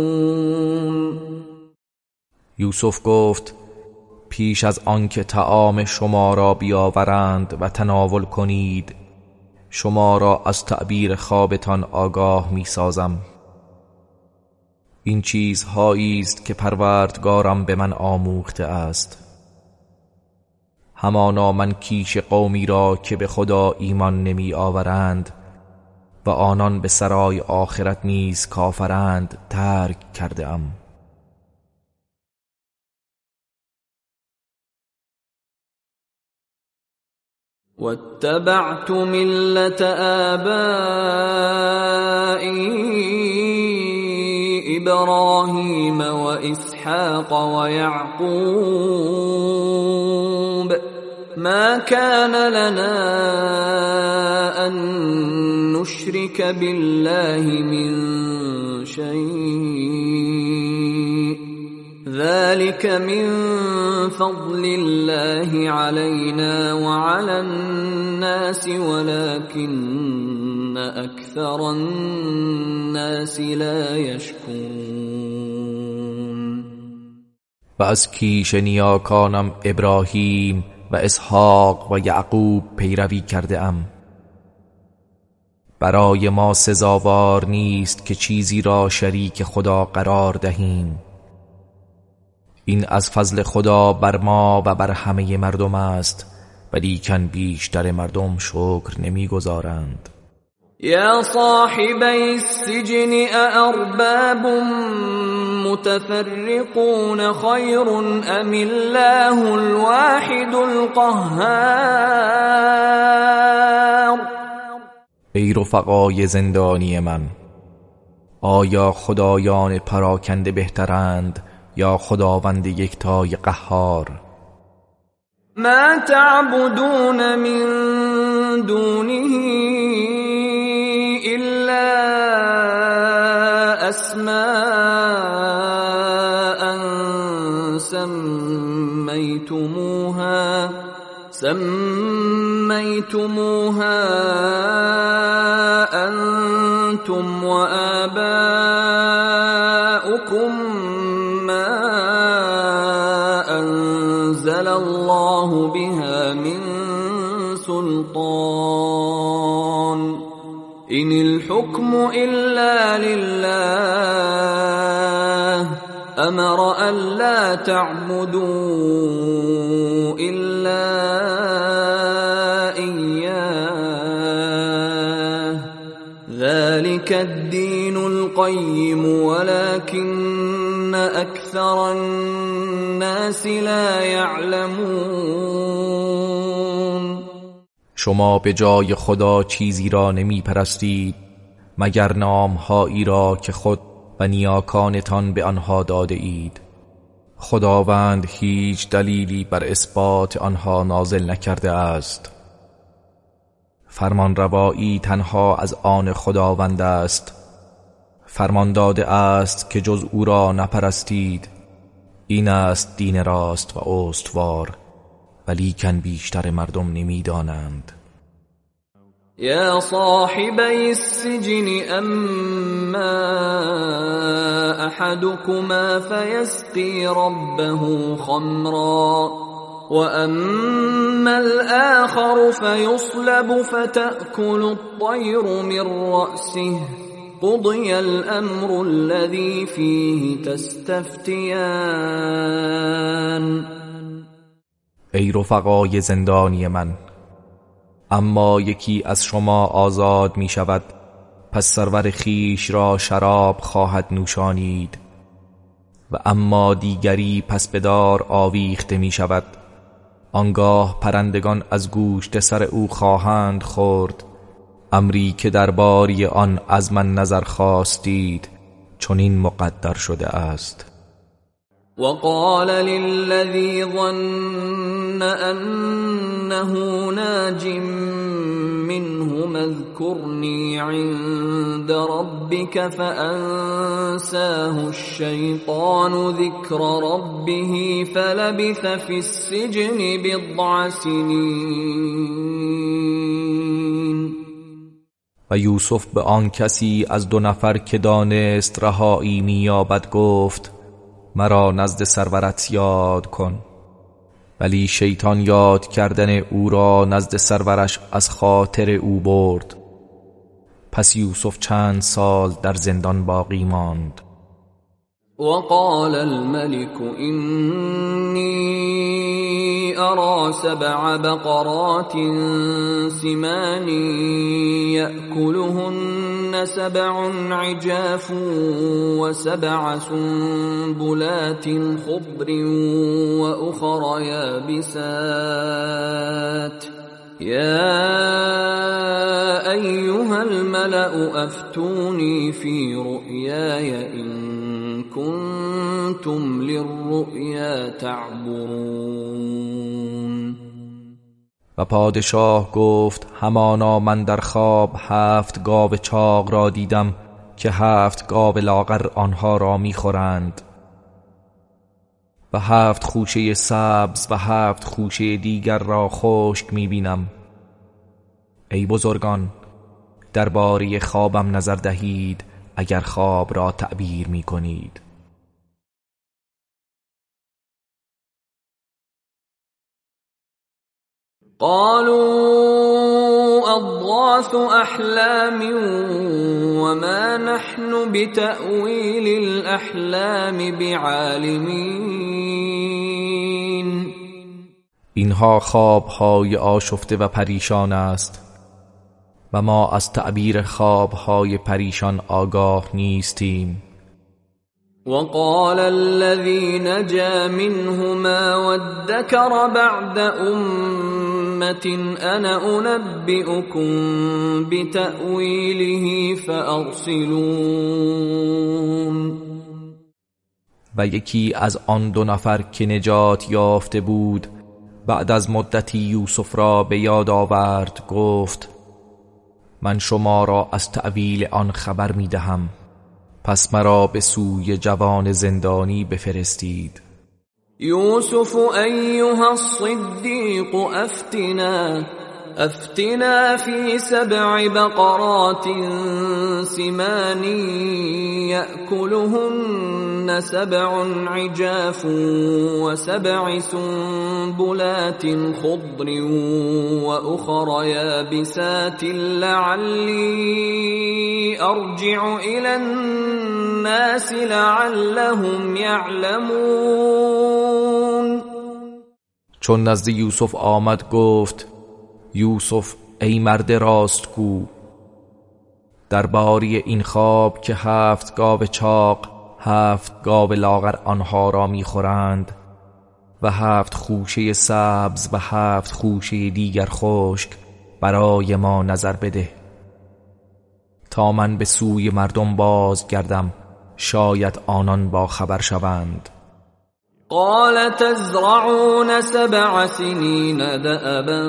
یوسف گفت پیش از آنکه تعام شما را بیاورند و تناول کنید شما را از تعبیر خوابتان آگاه می سازم این چیزهایی است که پروردگارم به من آموخته است. همانا من کیش قومی را که به خدا ایمان نمی آورند و آنان به سرای آخرت نیز کافرند ترک کرده ام واتبعت ملة آبائي إبراهيم وإسحاق ويعقوب. ما كان لنا أن نشرك بالله من شيء. ذلك من فضل الله علينا وعلى الناس ولكن اكثر الناس لا يشكرون. و از کیش نیاکانم ابراهیم و اسحاق و یعقوب پیروی کرده ام. برای ما سزاوار نیست که چیزی را شریک خدا قرار دهیم. این از فضل خدا بر ما و بر همه مردم است ولیکن بیشتر مردم شکر نمی‌گذارند. یا صاحبی السجن أأرباب متفرقون خیر ام الله الواحد القهار؟ ای رفقای زندانی من آیا خدایان پراکنده بهترند؟ یا خداوند یکتای قهار. ما تعبدون من دونه الا اسماء سميتموها سميتموها انتم وآباؤكم. انزل الله بها من سلطان ان الحكم الا لله أمر الا تعبدوا الا اياه ذلك الدين القيم ولكن أكثر الناس لا يعلمون. شما به جای خدا چیزی را نمی پرستید مگر نامهایی را که خود و نیاکانتان به آنها داده اید. خداوند هیچ دلیلی بر اثبات آنها نازل نکرده است. فرمان روایی تنها از آن خداوند است. فرمان داده است که جز او را نپرستید. این است دین راست و استوار ولیکن بیشتر مردم نمی‌دانند. یا صاحبی السجن اما احدكما فيسقي ربه خمرا واما الاخر فيصلب فتاكل الطير من راسه قضي الامر الذي فيه تستفتيان ای رفقای زندانی من اما یکی از شما آزاد می شود پس سرور خیش را شراب خواهد نوشانید. و اما دیگری پس بدار آویخته می شود آنگاه پرندگان از گوشت سر او خواهند خورد. امری که درباری آن از من نظر خواستید چنین مقدر شده است. وقال للذي ظن انه ناج منهم اذكرني عند ربك فانساه الشيطان ذكر ربه فلبث في السجن بضع سنين و یوسف به آن کسی از دو نفر که دانست رهایی مییابد گفت مرا نزد سرورت یاد کن. ولی شیطان یاد کردن او را نزد سرورش از خاطر او برد. پس یوسف چند سال در زندان باقی ماند. وقال الملك إني أرى سبع بقرات سمان يأكلهن سبع عجاف وسبع سنبلات خضر وأخر يابسات. يا أيها الملأ أفتوني في رؤياي إن کنتم للرؤیا تعبرون. و پادشاه گفت همانا من در خواب هفت گاو چاق را دیدم که هفت گاو لاغر آنها را می‌خورند. و هفت خوشه سبز و هفت خوشه دیگر را خشک می‌بینم. ای بزرگان درباره خوابم نظر دهید اگر خواب را تعبیر می کنید قالوا اضغاث احلام وما نحن بتأویل الاحلام بعالمین اینها خواب های آشفته و پریشان است و ما از تعبیر خوابهای پریشان آگاه نیستیم. وقال الذي نجا منهما وادكر بعد امه انا انبئكم بتاويله فارسلون و یکی از آن دو نفر که نجات یافته بود بعد از مدتی یوسف را به یاد آورد گفت من شما را از تعویل آن خبر می دهم پس مرا به سوی جوان زندانی بفرستید. یوسف ایها الصدیق افتنا أفتنا في سبع بقرات سمان يأكلهن سبع عجاف وسبع سنبلات خضر وأخر يابسات لعلي أرجع إلى الناس لعلهم يعلمون. چون نزد یوسف آمد گفت یوسف ای مرد راستگو! باری این خواب که هفت گاو چاق هفت گاو لاغر آنها را می‌خورند و هفت خوشه سبز و هفت خوشه دیگر خشک برای ما نظر بده. تا من به سوی مردم باز گردم شاید آنان با خبر شوند. قال تزرعون سبع سنين دأبا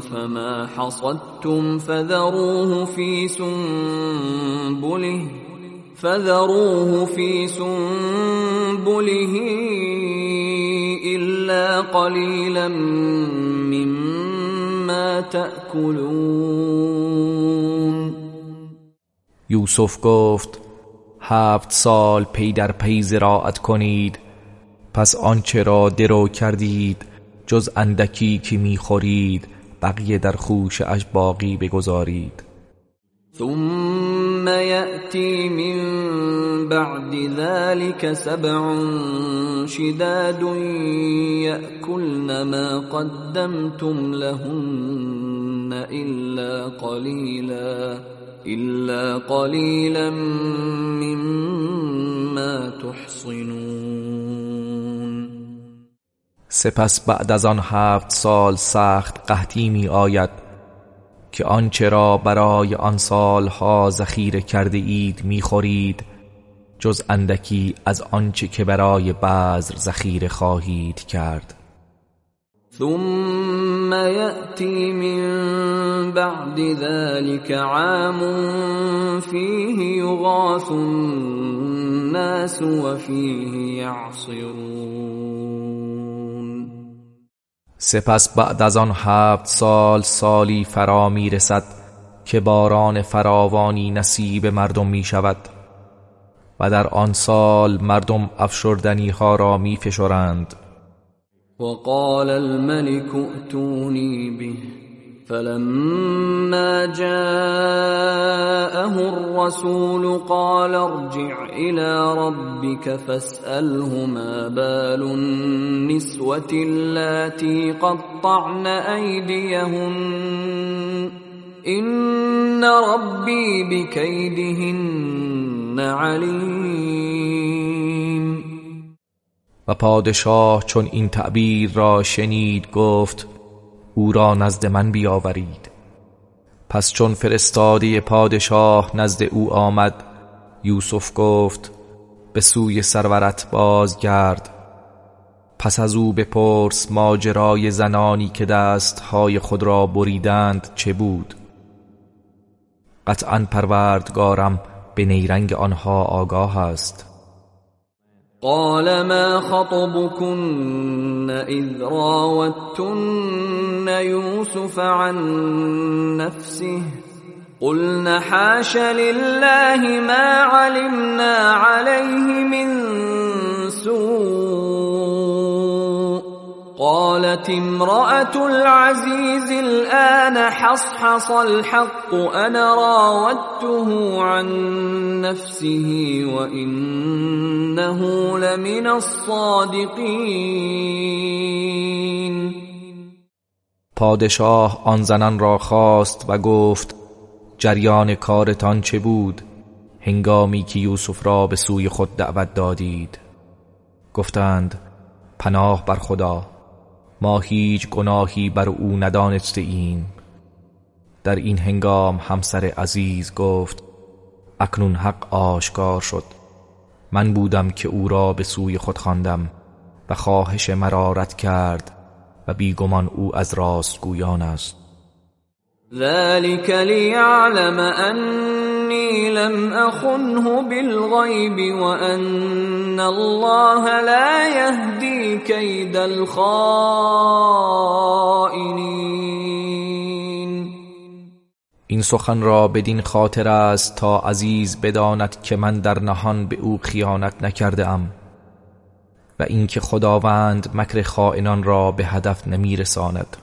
فما حصدتم فذروه في سنبله فذروه في سنبله إلا قليلا مما تأكلون. یوسف گفت هفت سال پی در پی زراعت کنید. پس آنچه را درو کردید جز اندکی که می‌خورید بقیه در خوش اش باقی بگذارید. ثم یأتی من بعد ذلك سبع شداد یأکلن ما قدمتم لهن إلا قلیلا إلا قلیلا مما تحصنون سپس بعد از آن هفت سال سخت قحطی می آید که آنچه را برای آن سالها ذخیره کرده اید می خورید جز اندکی از آنچه که برای بذر ذخیره خواهید کرد. ثم يأتي من بعد ذلك عام فيه يغاث الناس وفيه يعصرون سپس بعد از آن هفت سال سالی فرا می رسد که باران فراوانی نصیب مردم می شود و در آن سال مردم افشردنی ها را می فشرند وقال الملك ائتوني به. فلما جاءه الرسول قال ارجع الى ربك فاساله ما بال النسوه اللاتي قطعن ايديهن ان ربي بكيدهن عليم. و پادشاه چون این تعبیر را شنید گفت او را نزد من بیاورید. پس چون فرستاده پادشاه نزد او آمد یوسف گفت به سوی سرورت بازگرد. پس از او بپرس ماجرای زنانی که دستهای خود را بریدند چه بود. قطعا پروردگارم به نیرنگ آنها آگاه است. قال ما خطبكن إذ راوتن يوسف عن نفسه قلنا حاش لله ما علمنا عليه من سوء قالت امرأة العزيز الآن حصحص الحق أنا راودته عن نفسه وإنه لمن الصادقين. پادشاه آن زنان را خواست و گفت جریان کارتان چه بود؟ هنگامی که یوسف را به سوی خود دعوت دادید. گفتند پناه بر خدا. ما هیچ گناهی بر او ندانسته ایم. در این هنگام همسر عزیز گفت اکنون حق آشکار شد. من بودم که او را به سوی خود خواندم و خواهش مرارت کرد و بیگمان او از راستگویان است. ذلك ليعلم أني لم أخنه بالغيب وأن الله لا يهدي كيد الخائنين. این سخن را بدین خاطر است تا عزیز بداند که من در نهان به او خیانت نکرده ام و اینکه خداوند مکر خائنان را به هدف نمیرساند.